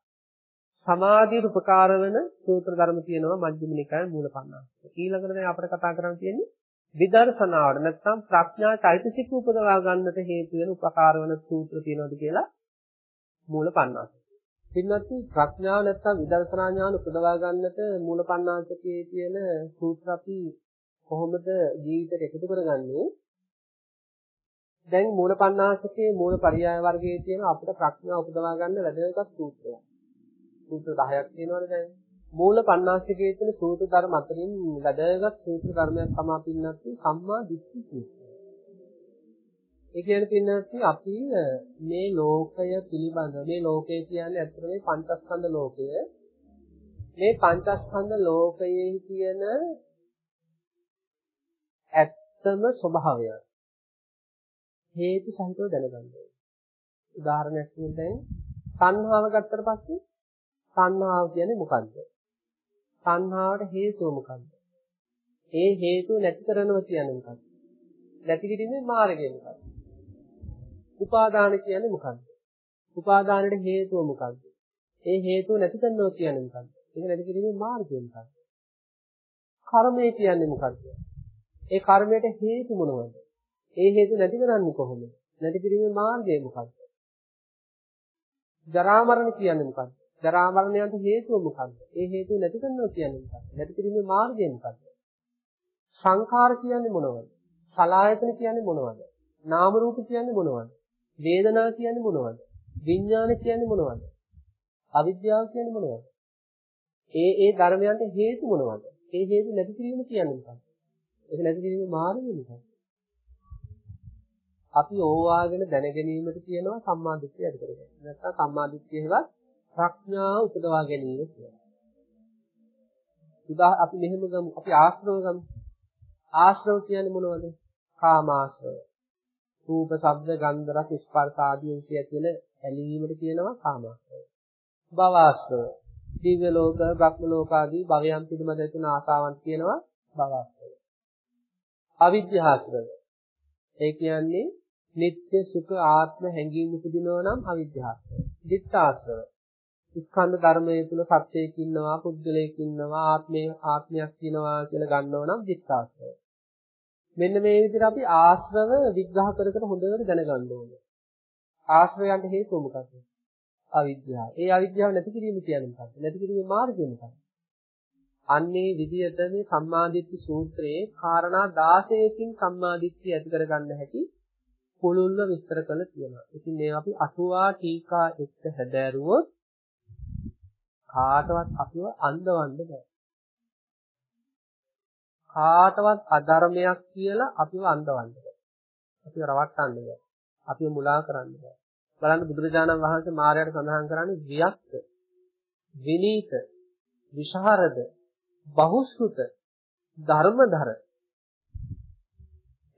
සමාධියට උපකාර වෙන සූත්‍ර ධර්ම තියෙනවා මධ්‍යම නිකායේ මූලපණ්ණාසකේ. ඊළඟට දැන් අපිට කතා කරන්න තියෙන්නේ විදර්ශනාවට නැත්නම් ප්‍රඥා චෛතසික උපදවා ගන්නට හේතු වෙන උපකාර වෙන සූත්‍ර තියෙනවද කියලා මූලපණ්ණාසක. පින්වත්නි ප්‍රඥාව නැත්නම් විදර්ශනා ඥාන උපදවා ගන්නට මූලපණ්ණාසකයේ තියෙන සූත්‍ර අපි කොහොමද ජීවිතයට එකතු කරගන්නේ? දැන් මූලපණ්ණාසකයේ මූල පරියාය වර්ගයේ තියෙන අපිට ප්‍රඥාව උපදවා ගන්න වැදගත් සූත්‍රයක්. සූත්‍ර 10ක් තියෙනවනේ දැන්. මූල පණ්ණාසිකයේ තියෙන සූත්‍ර ධර්ම අතරින් වැදගත් සූත්‍ර ධර්මයක් තමයි පින්නත් සම්මා දිට්ඨි සූත්‍රය. ඒ කියන්නේ පින්නත් අපි මේ ලෝකය පිළිබඳ මේ ලෝකය කියන්නේ ඇත්තට මේ පංචස්කන්ධ ලෝකය. මේ පංචස්කන්ධ ලෝකයේ තියෙන ඇත්තම ස්වභාවය හේතු සහිතව දැනගන්න ඕනේ. උදාහරණයක් වශයෙන් දැන් තණ්හාව ගත්තට පස්සේ තණ්හාව කියන්නේ මොකද්ද? තණ්හාවට හේතුව මොකක්ද? ඒ හේතුව නැති කරනවා කියන්නේ මොකක්ද? නැති කිරීමේ මාර්ගය මොකක්ද? උපාදාන කියන්නේ මොකක්ද? උපාදානයේ හේතුව මොකක්ද? ඒ හේතුව නැති කරනවා කියන්නේ මොකක්ද? ඒක නැති කිරීමේ මාර්ගය මොකක්ද? කර්මය කියන්නේ මොකක්ද? ඒ කර්මයට හේතු මොනවද? ඒ හේතු නැති කරන්නේ කොහොමද? නැති කිරීමේ මාර්ගය මොකක්ද? ජරා මරණ කියන්නේ මොකක්ද? ජරා මරණයන්ට හේතුව මොකක්ද? ඒ හේතුව නැති කරනවා කියන්නේ මොකක්ද? නැති කිරීමේ මාර්ගය මොකක්ද? සංඛාර කියන්නේ මොනවද? සලායතන කියන්නේ මොනවද? නාම රූප කියන්නේ මොනවද? වේදනා කියන්නේ මොනවද? විඥාන කියන්නේ මොනවද? අවිද්‍යාව කියන්නේ මොනවද? ඒ ඒ ධර්මයන්ට හේතු මොනවද? ඒ හේතු නැති කිරීම කියන්නේ මොකක්ද? ඒක නැති කිරීම මාර්ගය මොකක්ද? අපි ඕවාගෙන දැනගැනීමට කියනවා සම්මාදිට්ඨිය ඇති කරගන්න. නැත්නම් සම්මාදිට්ඨිය හෙවත් ප්‍රඥාව උපදවා ගැනීම කියලා. උදා අපි මෙහෙම ගමු. අපි ආශ්‍රව ගමු. ආශ්‍රව කියන්නේ මොනවද? කාමාශ්‍රව. රූප, ශබ්ද, ගන්ධ, රස, ස්පර්ශ ආදී විශ්ය කියන ඇලීමට කියනවා කාමාශ්‍රව. භවආශ්‍රව. දිව්‍ය ලෝක, බ්‍රහ්ම ලෝක ආදී භවයන් පිළිබඳ ඇතිවන ආසාවන් කියනවා භවආශ්‍රව. අවිද්‍යාශ්‍රව. ඒ කියන්නේ නিত্য සුඛ ආත්ම හැඟීම් උපදිනවා නම් අවිද්‍යාශ්‍රව. දිත්තාශ්‍රව. ස්කන්ධ ධර්මයේ තුල සත්‍යයක් ඉන්නවා, පුද්ගලයෙක් ඉන්නවා, ආත්මය ආත්මයක් ඉන්නවා කියලා ගන්නව නම් දිත්තාශ්‍රව. මෙන්න මේ විදිහට අපි ආශ්‍රව විග්‍රහ කර කර හොඳට දැනගන්න ඕනේ. ආශ්‍රයයන්ට හේතුව මොකක්ද? අවිද්‍යාව. ඒ අවිද්‍යාව නැති කිරීම කියන්නේ මොකක්ද? නැති කිරීමේ මාර්ගය මොකක්ද? අන්නේ විදිහට මේ සම්මාදිට්ඨි සූත්‍රයේ කාරණා 16කින් සම්මාදිට්ඨිය ඇති කරගන්න හැටි පුළුල්ව විස්තර කළ තියෙනවා. ඉතින් මේ අපි අටුවා ටීකා එක්ක හැදෑරුවොත් කාටවත් අපිව අන්දවන්න බෑ. කාටවත් අධර්මයක් කියලා අපිව අන්දවන්න බෑ. අපිව රවට්ටන්න බෑ. අපිව මුලා කරන්න බෑ. බලන්න බුදුරජාණන් වහන්සේ මායයට සඳහන් කරන්නේ වියක්ත, විනීත, විශාරද, බහුශෘත, ධර්මදර.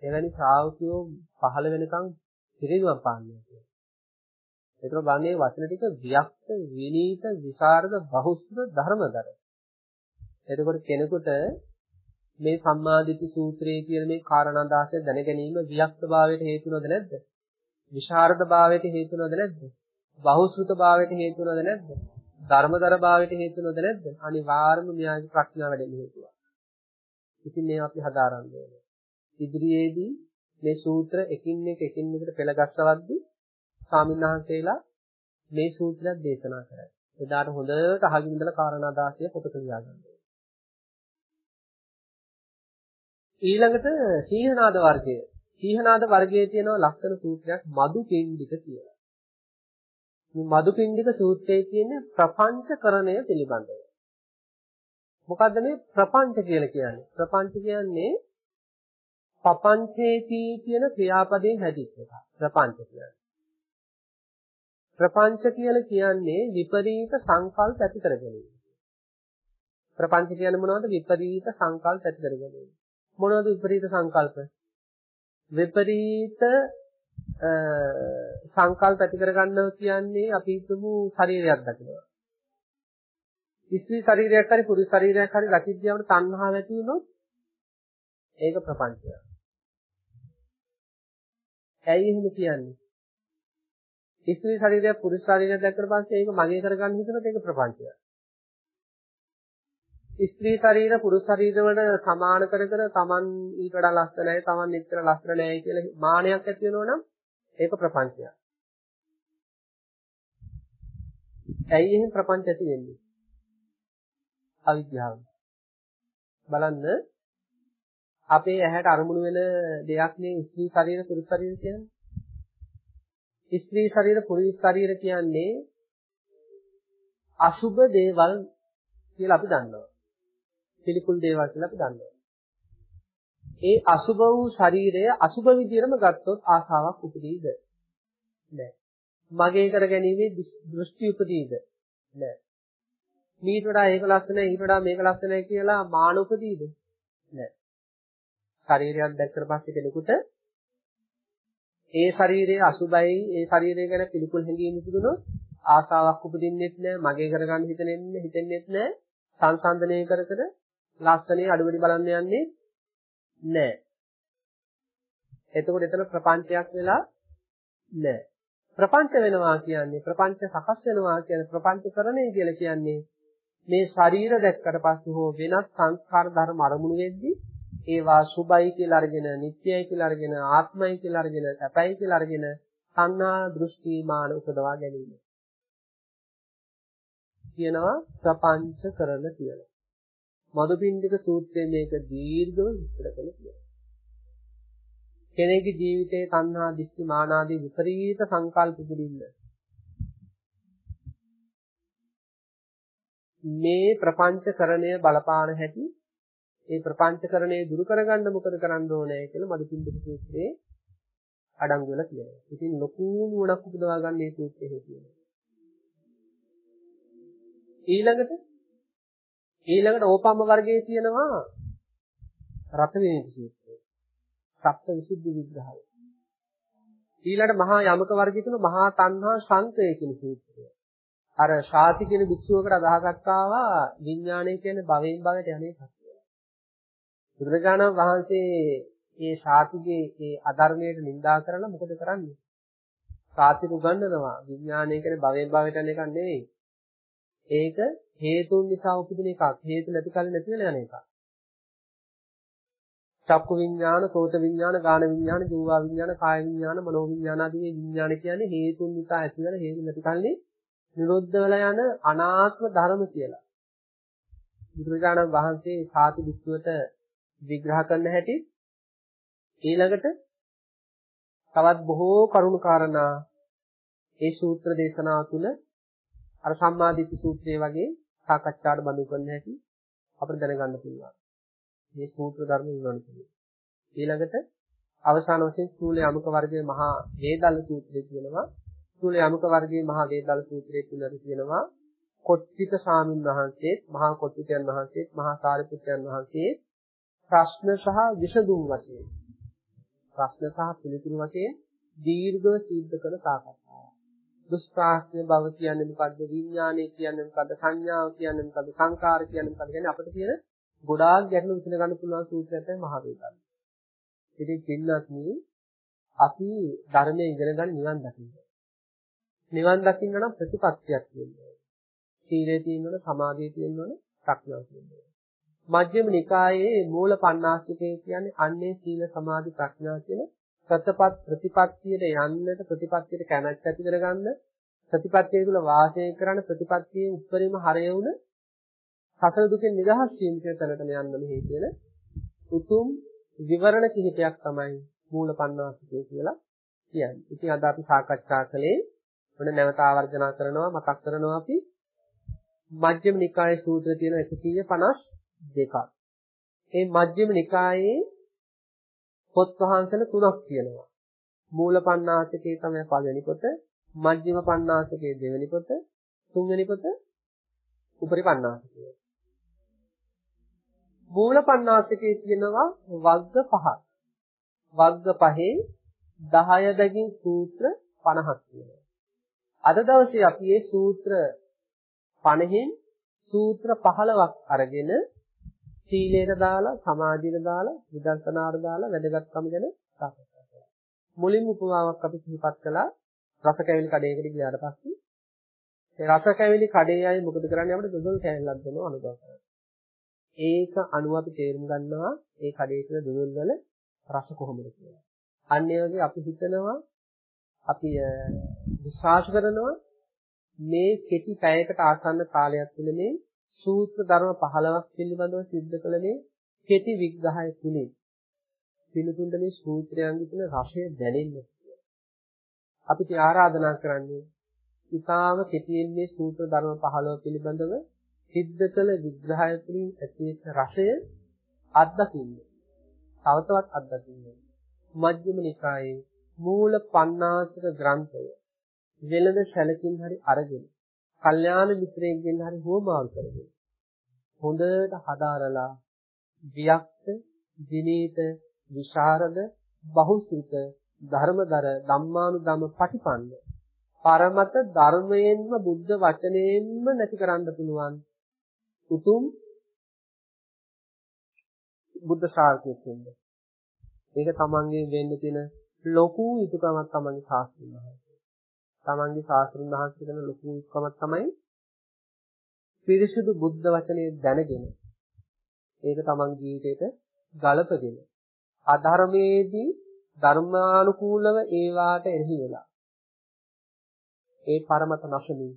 එවැනි ශ්‍රාවකයෝ පහළ වෙනකන් පිරිනුවම් පාන්නේ කියලා. ඒතර බලන්නේ වචන ටික වියක්ත, විනීත, විශාරද, බහුශෘත, ධර්මදර. එතකොට කෙනෙකුට මේ සම්මාදිට්ඨි සූත්‍රයේ කියන මේ කාරණා 16 දැන ගැනීම වික්තභාවයට හේතු වෙනවද නැද්ද? විශාරද භාවයට හේතු වෙනවද නැද්ද? බහුශෘත භාවයට හේතු වෙනවද නැද්ද? ධර්මදර භාවයට හේතු වෙනවද නැද්ද? අනිවාර්යයෙන්ම න්‍යාය ප්‍රඥාව වැඩෙන්න හේතුවක්. ඉතින් මේ අපි හදාරන්න ඕනේ. ඉදිරියේදී මේ සූත්‍ර එකින් එක එකින් එකට පෙළගස්සවද්දී ස්වාමින්වහන්සේලා මේ සූත්‍රයක් දේශනා කරා. එදාට හොඳට අහගෙන ඉඳලා කාරණා 16 පොතක ලියාගන්න. ඊළඟට සීහනාද වර්ගය. සීහනාද වර්ගයේ තියෙනවා ලක්ෂණ සූත්‍රයක් මදුපිණ්ඩික කියලා. මේ මදුපිණ්ඩික සූත්‍රයේ තියෙන ප්‍රපංචකරණය පිළිබඳව. මොකද්ද මේ ප්‍රපංච කියලා කියන්නේ? ප්‍රපංච කියන්නේ පපංචේති කියන ක්‍රියාපදයෙන් හැදිච්ච එක. ප්‍රපංච කියන්නේ. ප්‍රපංච කියලා කියන්නේ විපරීත සංකල්ප ඇති කර ගැනීම. ප්‍රපංච කියන්නේ මොනවද? විපරීත සංකල්ප ඇති කර ගැනීම. මොනවද විපරීත සංකල්ප? විපරීත සංකල්ප ඇති කරගන්නවා කියන්නේ අපි හිතමු ශරීරයක් දකිනවා. ස්ත්‍රී ශරීරයක් හරි පුරුෂ ශරීරයක් හරි ලකිද්දියාවට තණ්හාව ඇති වුණොත් ඒක ප්‍රපංචයක්. ඇයි එහෙම කියන්නේ? ස්ත්‍රී ශරීරයක් පුරුෂ ශරීරයක් දැක්කට පස්සේ ඒක මගේ කරගන්න හිතනකොට ඒක ප්‍රපංචයක්. ස්ත්‍රී ශරීර පුරුෂ ශරීර වලට සමාන කර කර Taman ඊට වඩා ලස්සනයි Taman එච්චර ලස්සන නැහැ කියලා මානයක් ඇති වෙනවා නම් ඒක ප්‍රපංචයක්. ඇයි එහෙම ප්‍රපංච ඇති වෙන්නේ? අවිද්‍යාව. බලන්න අපේ ඇහැට අරමුණු වෙන දෙයක් නේ ස්ත්‍රී ශරීර පුරුෂ ශරීර කියන්නේ. ස්ත්‍රී ශරීර පුරුෂ ශරීර කියන්නේ අසුබ දේවල් කියලා අපි දන්නවා. පිළිකුල් දේවල් කියලා අපි දන්නවා. ඒ අසුබ වූ ශරීරය අසුබ විදියටම ගත්තොත් ආසාවක් උපදීද? නැහැ. මගේ කරගැනීමේ දෘෂ්ටි උපදීද? නැහැ. මීට වඩා ඒක ලස්සනයි ඊට වඩා මේක ලස්සනයි කියලා මාන උපදීද? නැහැ. ශරීරයක් දැක්කට පස්සේ කෙනෙකුට ඒ ශරීරයේ අසුබයි ඒ ශරීරය ගැන පිළිකුල් හැඟීම් ඉදුණොත් ආසාවක් උපදින්නෙත් නැහැ මගේ කරගන්න හිතෙන්නේ හිතෙන්නෙත් නැහැ සංසන්දනය කර කර ලස්සනේ අඩුවඩි බලන්න යන්නේ නැහැ. එතකොට එතන ප්‍රපංචයක් වෙලා නැහැ. ප්‍රපංච වෙනවා කියන්නේ ප්‍රපංච සකස් වෙනවා කියන්නේ ප්‍රපංචකරණය කියලා කියන්නේ මේ ශරීර දැක්කට පස්සේ හෝ වෙනත් සංස්කාර ධර්ම අරමුණු වෙද්දී ඒවා සුභයි කියලා අරගෙන නිට්ටයයි කියලා අරගෙන ආත්මයි කියලා අරගෙන සැපයි කියලා අරගෙන සංනා දෘෂ්ටි මාන උපදවා ගැනීම කියනවා ප්‍රපංච කරන කියලා. මදුපිණ්ඩික සූත්‍රයේ මේක දීර්ඝව විස්තර කළා කියලා. කෙනෙකුගේ ජීවිතයේ තණ්හා, දිස්ත්‍ති, මාන ආදී විපරීත සංකල්ප පිළින්න මේ ප්‍රපංචකරණය බලපාන හැටි ඒ ප්‍රපංචකරණය දුරු කරගන්න මොකද කරන්න ඕනේ කියලා මදුපින්ඩික සූත්‍රයේ අඩංගු වෙලා තියෙනවා. ඉතින් ලොකු නුවණක් උපදවා ගන්න මේ සූත්‍රය හේතුව. ඊළඟට ඊළඟට ඕපම්ම වර්ගයේ තියෙනවා රත විනීත සූත්‍රය. සප්ත විසුද්ධි විග්‍රහය. ඊළඟට මහා යමක වර්ගයේ තියෙන මහා තණ්හා සංකය කියන සූත්‍රය. අර ශාති කියන භික්ෂුවකට අදහගත්තාවා විඥානය කියන්නේ භවයෙන් භවයට යන එකක් කියලා. බුදුරජාණන් වහන්සේ මේ ශාතිගේ ඒ අධර්මයට නිඳා කරලා මොකද කරන්නේ? ශාතික උගන්වනවා විඥානය කියන්නේ භවයෙන් භවයට යන එකක් නෙවෙයි. ඒක හේතුන් නිසා උපදින එකක්. හේතු නැති කල නැති වෙන යන එකක්. චක්කු විඥාන, සෝත විඥාන, ගාන විඥාන, ජීවා විඥාන, කාය විඥාන, මනෝ විඥාන ආදී විඥාන කියන්නේ හේතුන් නිසා ඇති වෙන හේතු නැති කල්ලි නිරුද්ධ වෙලා යන අනාත්ම ධර්ම කියලා. බුදුරජාණන් වහන්සේ සාති විස්තුවට විග්‍රහ කරන්න හැටි ඊළඟට තවත් බොහෝ කරුණු කාරණා ඒ සූත්‍ර දේශනාව තුළ අර සම්මාදිට්ඨි සූත්‍රයේ වගේ සාකච්ඡාට බඳු කරන්න හැටි අපිට දැනගන්න පුළුවන්. මේ සූත්‍ර ධර්ම විවරණ තුළ. ඊළඟට අවසාන වශයෙන් සූල යමුක වර්ගයේ මහා වේදල් සූත්‍රය කියනවා. සූල යමුක වර්ගයේ මහා වේදල් සූත්‍රයේ තුලට කියනවා කොට්ටික ස්වාමින් වහන්සේත් මහා කොට්ටිකයන් වහන්සේත් මහා සාරිපුත්‍රයන් වහන්සේ ප්‍රශ්න සහ විසඳුම් වශයෙන් ප්‍රශ්න සහ පිළිතුරු වශයෙන් දීර්ඝව සිද්ධ කරන සාකච්ඡාවක්. දුෂ්පාස්ත්‍ය භව කියන්නේ මොකද්ද? විඥානය කියන්නේ මොකද්ද? සංඥාව කියන්නේ මොකද්ද? සංකාර කියන්නේ මොකද්ද? කියන්නේ අපිට තියෙන ගොඩාක් ගැටලු විසඳ ගන්න පුළුවන් සූත්‍රයක් තමයි මහා වේදල්. ඉතින් පින්නත්නි අපි ධර්මයේ ඉගෙන ගන්න නිවන් දකින්න. නිවන් දකින්න නම් ප්‍රතිපත්තියක් තියෙනවා. සීලය තියෙනවනේ, සමාධිය තියෙනවනේ, ප්‍රඥාව තියෙනවනේ. මජ්ක්‍ධිම නිකායේ මූල පණ්ණාසිකේ කියන්නේ අන්නේ සීල සමාධි ප්‍රඥා කියන ප්‍රතිපත් ප්‍රතිපත්තියට යන්නට ප්‍රතිපත්තියට කැමැත්ත ඇති කරගන්න ප්‍රතිපත්තිය තුළ වාසය කරන ප්‍රතිපත්තියේ උත්තරීම හරය වුණ සතර දුකෙන් නිදහස් වීම කියන තැනටම යන්න මෙහි කියන උතුම් විවරණ කිහිපයක් තමයි මූල පණ්ණාසිකය කියලා කියන්නේ. ඉතින් අද අපි සාකච්ඡා කළේ මොන නැවත ආවර්ජනා කරනවා මතක් කරනවා අපි මජ්ක්‍ධිම නිකායේ සූත්‍ර තියෙන 152ක්. ඒ මජ්ක්‍ධිම නිකායේ පොත් වහන්සල තුනක් තියෙනවා. මූල පණ්ණාසිකේ තමයි පළවෙනි පොත, මජ්ක්‍ධිම පණ්ණාසිකේ දෙවෙනි පොත, තුන්වෙනි පොත උපරි පණ්ණාසිකය. මූල පණ්ණාසිකේ තියෙනවා වග්ග පහක්. වග්ග පහේ 10 බැගින් සූත්‍ර 50ක් තියෙනවා. අද දවසේ අපි මේ සූත්‍ර 50න් සූත්‍ර 15ක් අරගෙන සීලයට දාලා සමාධියට දාලා විදර්ශනාට දාලා වැදගත්කම ගැන සාකච්ඡා කරා. මුලින් උපමාවක් අපි සිහිපත් කළා රස කැවිලි කඩේකට ගියාට පස්සේ ඒ රස කැවිලි කඩේ අය මොකද කරන්නේ අපිට දොඩොල් කෑල්ලක් දෙනවා අනුභව කරගන්න. ඒක අනුව අපි තේරුම් ගන්නවා ඒ කඩේ තියෙන දොඩොල් වල රස කොහොමද කියලා. අන්න ඒ වගේ අපි හිතනවා අපි විශ්වාස කරනවා මේ කෙටි පැයකට ආසන්න කාලයක් තුළ මේ සූත්‍ර ධර්ම 15ක් පිළිබඳව සිද්ධ කළ මේ කෙටි විග්‍රහය තුලින් පිළිතුන්ද මේ සූත්‍රයන්ගේ තියෙන රසය දැනෙන්න අපිට ආරාධනා කරන්නේ ඉතාම කෙටියෙන් මේ සූත්‍ර ධර්ම 15 පිළිබඳව සිද්ධ කළ විග්‍රහය තුළින් ඇතිවෙච්ච රසය අත්දකින්න. තව තවත් අත්දකින්න. මජ්ක්‍ධිම නිකායේ මූල පණ්ණාසක ග්‍රන්ථය වෙළඳ සැලකින් හරි අරගෙන කල්යාණ මිත්‍රයෙක්ගෙන් හරි හුවමාරු කරගෙන හොඳට හදාරලා වික්ත දිනීත විශාරද බහුසුත ධර්මදර ධම්මානුධම පටිපන්න පරමත ධර්මයෙන්ම බුද්ධ වචනයෙන්ම නැති කරන්න පුළුවන් උතුම් බුද්ධ ශාසනයක් වෙන්නේ. ඒක තමන්ගේ වෙන්න තියෙන ලොකු යුතුයකමක් තමන්ගේ ශාස්ත්‍රඥ මහන්සිය. තමන්ගේ ශාස්ත්‍රඥ මහන්සිය කරන ලොකු යුතුයකමක් තමයි පිරිසිදු බුද්ධ වචනේ දැනගෙන ඒක තමන් ජීවිතේට ගලපගෙන අධර්මයේදී ධර්මානුකූලව ඒවාට එහි වෙලා ඒ පරමත නැසමින්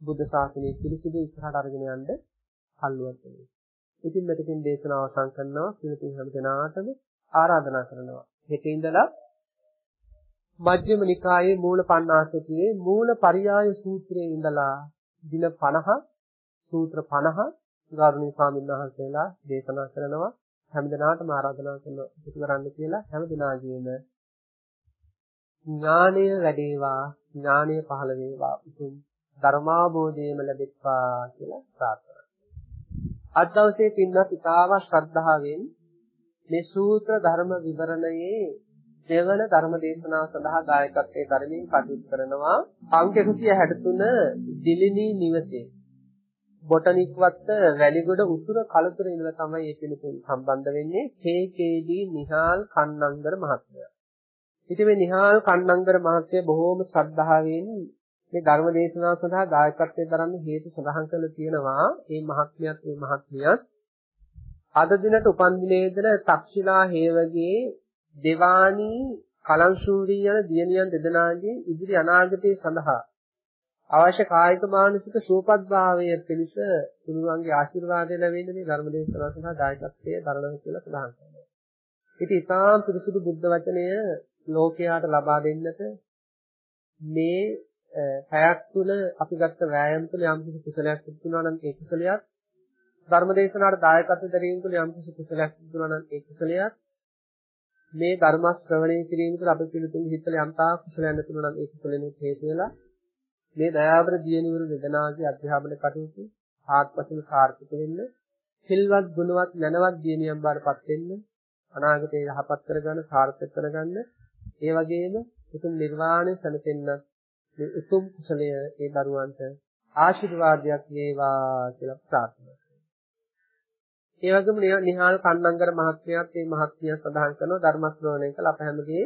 බුද්ධ ශාසනයේ පිරිසිදු ඉස්සරහට අරගෙන යන්න කල්ලුවක් වෙනවා. ඉතින් මෙතකින් දේශනාව අවසන් කරනවා පිළිතුරු හැම දෙනාටම ආරාධනා කරනවා. හෙට ඉඳලා මජ්ක්‍ධිම නිකායේ මූල පණ්ණාසකයේ මූල පරියාය සූත්‍රයේ ඉඳලා දින 50 සූත්‍ර 50 ගාරුණී ස්වාමීන් වහන්සේලා දේශනා කරනවා. හැමදෙනාටම ආරාධනා කරනවා එකතු කරන්න කියලා. හැමදෙනාගේම ඥානය වැඩේවා ඥානය පහළ වේවා. උතුම් ධර්මාභෝධයම ලැබෙත්වා කියලා ප්‍රාර්ථනා අද දවසේ පින්වත් ඉතාම ශ්‍රද්ධාවෙන් මේ සූත්‍ර ධර්ම විවරණයේ දෙවන ධර්ම දේශනාව සඳහා දායකත්වයේ ධර්මයෙන් කටයුතු කරනවා අංක 163 දිලිනී නිවසේ බොටනික් වත්ත වැලිගොඩ උතුර කලතුර ඉඳලා තමයි මේ පිළිතුරු සම්බන්ධ වෙන්නේ KKD නිහාල් කන්නංගර මහත්මයා. ඉතින් මේ නිහාල් කන්නංගර මහත්මයා බොහෝම ශ්‍රද්ධාවෙන් මේ ධර්ම දේශනාව සඳහා දායකත්වයෙන් දරන්න හේතු සඳහන් කරලා තියෙනවා. මේ මහත්මියත් මේ මහත්මියත් අද දිනට උපන්දිනයේ දින තක්ෂිලා හේවගේ දෙවානි කලංශූරී යන දියණියන් දෙදෙනාගේ ඉදිරි අනාගතය සඳහා අවශ්‍ය කායික මානසික සුවපත්භාවය පිණිස තුනුවන්ගේ ආශිර්වාදය ලැබෙන්න මේ ධර්ම දේශනාව සඳහා දායකත්වයේ දරනවා කියලා සඳහන් කරනවා. ඉතින් ඊටාම් පිරිසුදු බුද්ධ වචනය ලෝකයාට ලබා දෙන්නට මේ පැයක් තුල අපි ගත්ත වෑයම් තුල යම් කිසි කුසලයක් තිබුණා නම් ඒ කුසලයක් ධර්ම දේශනාවට දායකත්ව දැරීම තුළ යම් කිසි කුසලයක් තිබුණා නම් ඒ කුසලයක් මේ ධර්ම ශ්‍රවණය කිරීම තුළ අපේ පිළිතුරු හිතල යම්තා කුසලයක් නැතුණා නම් ඒ කුසලෙනුත් හේතු වෙලා මේ දයාබර දියණිවරු දෙදෙනාගේ අධ්‍යාපන කටයුතු ආත්මසින සාර්ථක වෙන්න සිල්වත් ගුණවත් නැනවත් දියණියන් බාරපත් වෙන්න අනාගතේ යහපත් කරගන්න සාර්ථක කරගන්න. ඒ වගේම උතුම් නිර්වාණය සැලසෙන්න මේ උතුම් කුසලය ඒ දරුවන්ට ආශිර්වාදයක් වේවා කියලා ප්‍රාර්ථනා ඒ වගේම නිහාල් කන්නංගර මහත්මයාත් මේ මහත්මිය සඳහන් කරනවා ධර්ම ශ්‍රවණය කළ අප හැමගේ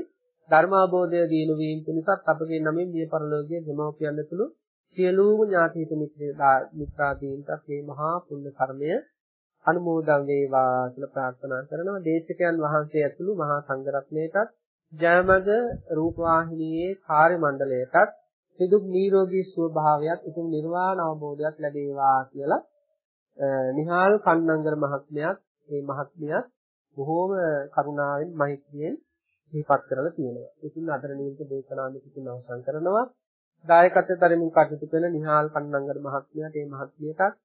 ධර්ම අවබෝධය දිනු වීම පිණිසත් අපගේ නමින් මිය පරලෝකයේ දෙමව්පියන් ඇතුළු සියලුම ඥාති හිත මිත්‍රාදීන්ට මේ මහා පුණ්‍ය කර්මය අනුමෝදන් වේවා කියලා ප්‍රාර්ථනා කරනවා. දේශකයන් වහන්සේ ඇතුළු මහා සංඝරත්නයටත් ජයමග රූපවාහිනියේ කාර්ය මණ්ඩලයටත් සිදුක් නිරෝගී සුව භාවයත් උතුම් නිර්වාණ අවබෝධයක් ලැබේවා කියලා නිහාල් කන්නංගර මහත්මයාත් මේ මහත්මියත් බොහෝම කරුණාවෙන් මෛත්‍රියෙන් සිහිපත් කරලා තියෙනවා. ඉතින් අතර නිමිති දේශනාවෙ කිසිම අවසන් කරනවා. දායකත්වයෙන් දරමින් කටයුතු කරන නිහාල් කන්නංගර මහත්මයාට මේ මහත්මියටත්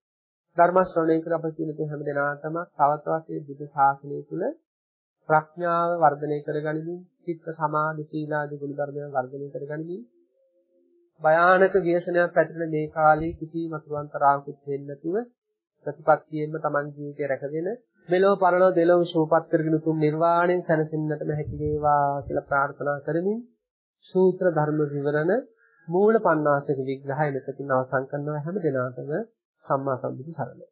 ධර්ම ශ්‍රවණය කර අප සියලු හැම දෙනාටම තවත් තවත් බුද්ධ ශාසනය තුළ ප්‍රඥාව වර්ධනය කරගනිමින් චිත්ත සමාධි සීලාදී ගුණ ධර්මයන් වර්ධනය කරගනිමින් භයානක ව්‍යසනයක් පැතිරෙන මේ කාලේ කිසිම අතුරුන්තරාකුත් වෙන්නේ නැතුව ප්‍රතිපත්තියෙන්ම Taman ජීවිතය රැකගෙන මෙලොව පරලොව දෙලොව ශෝපත් කරගෙන තුම් නිර්වාණයෙන් සැනසෙන්නටම හැකි වේවා කියලා ප්‍රාර්ථනා කරමින් සූත්‍ර ධර්ම විවරණ මූල පණ්ණාසක විග්‍රහය මෙතකින් අවසන් කරනවා හැම දිනකටම සම්මා සම්බුදු සරණයි.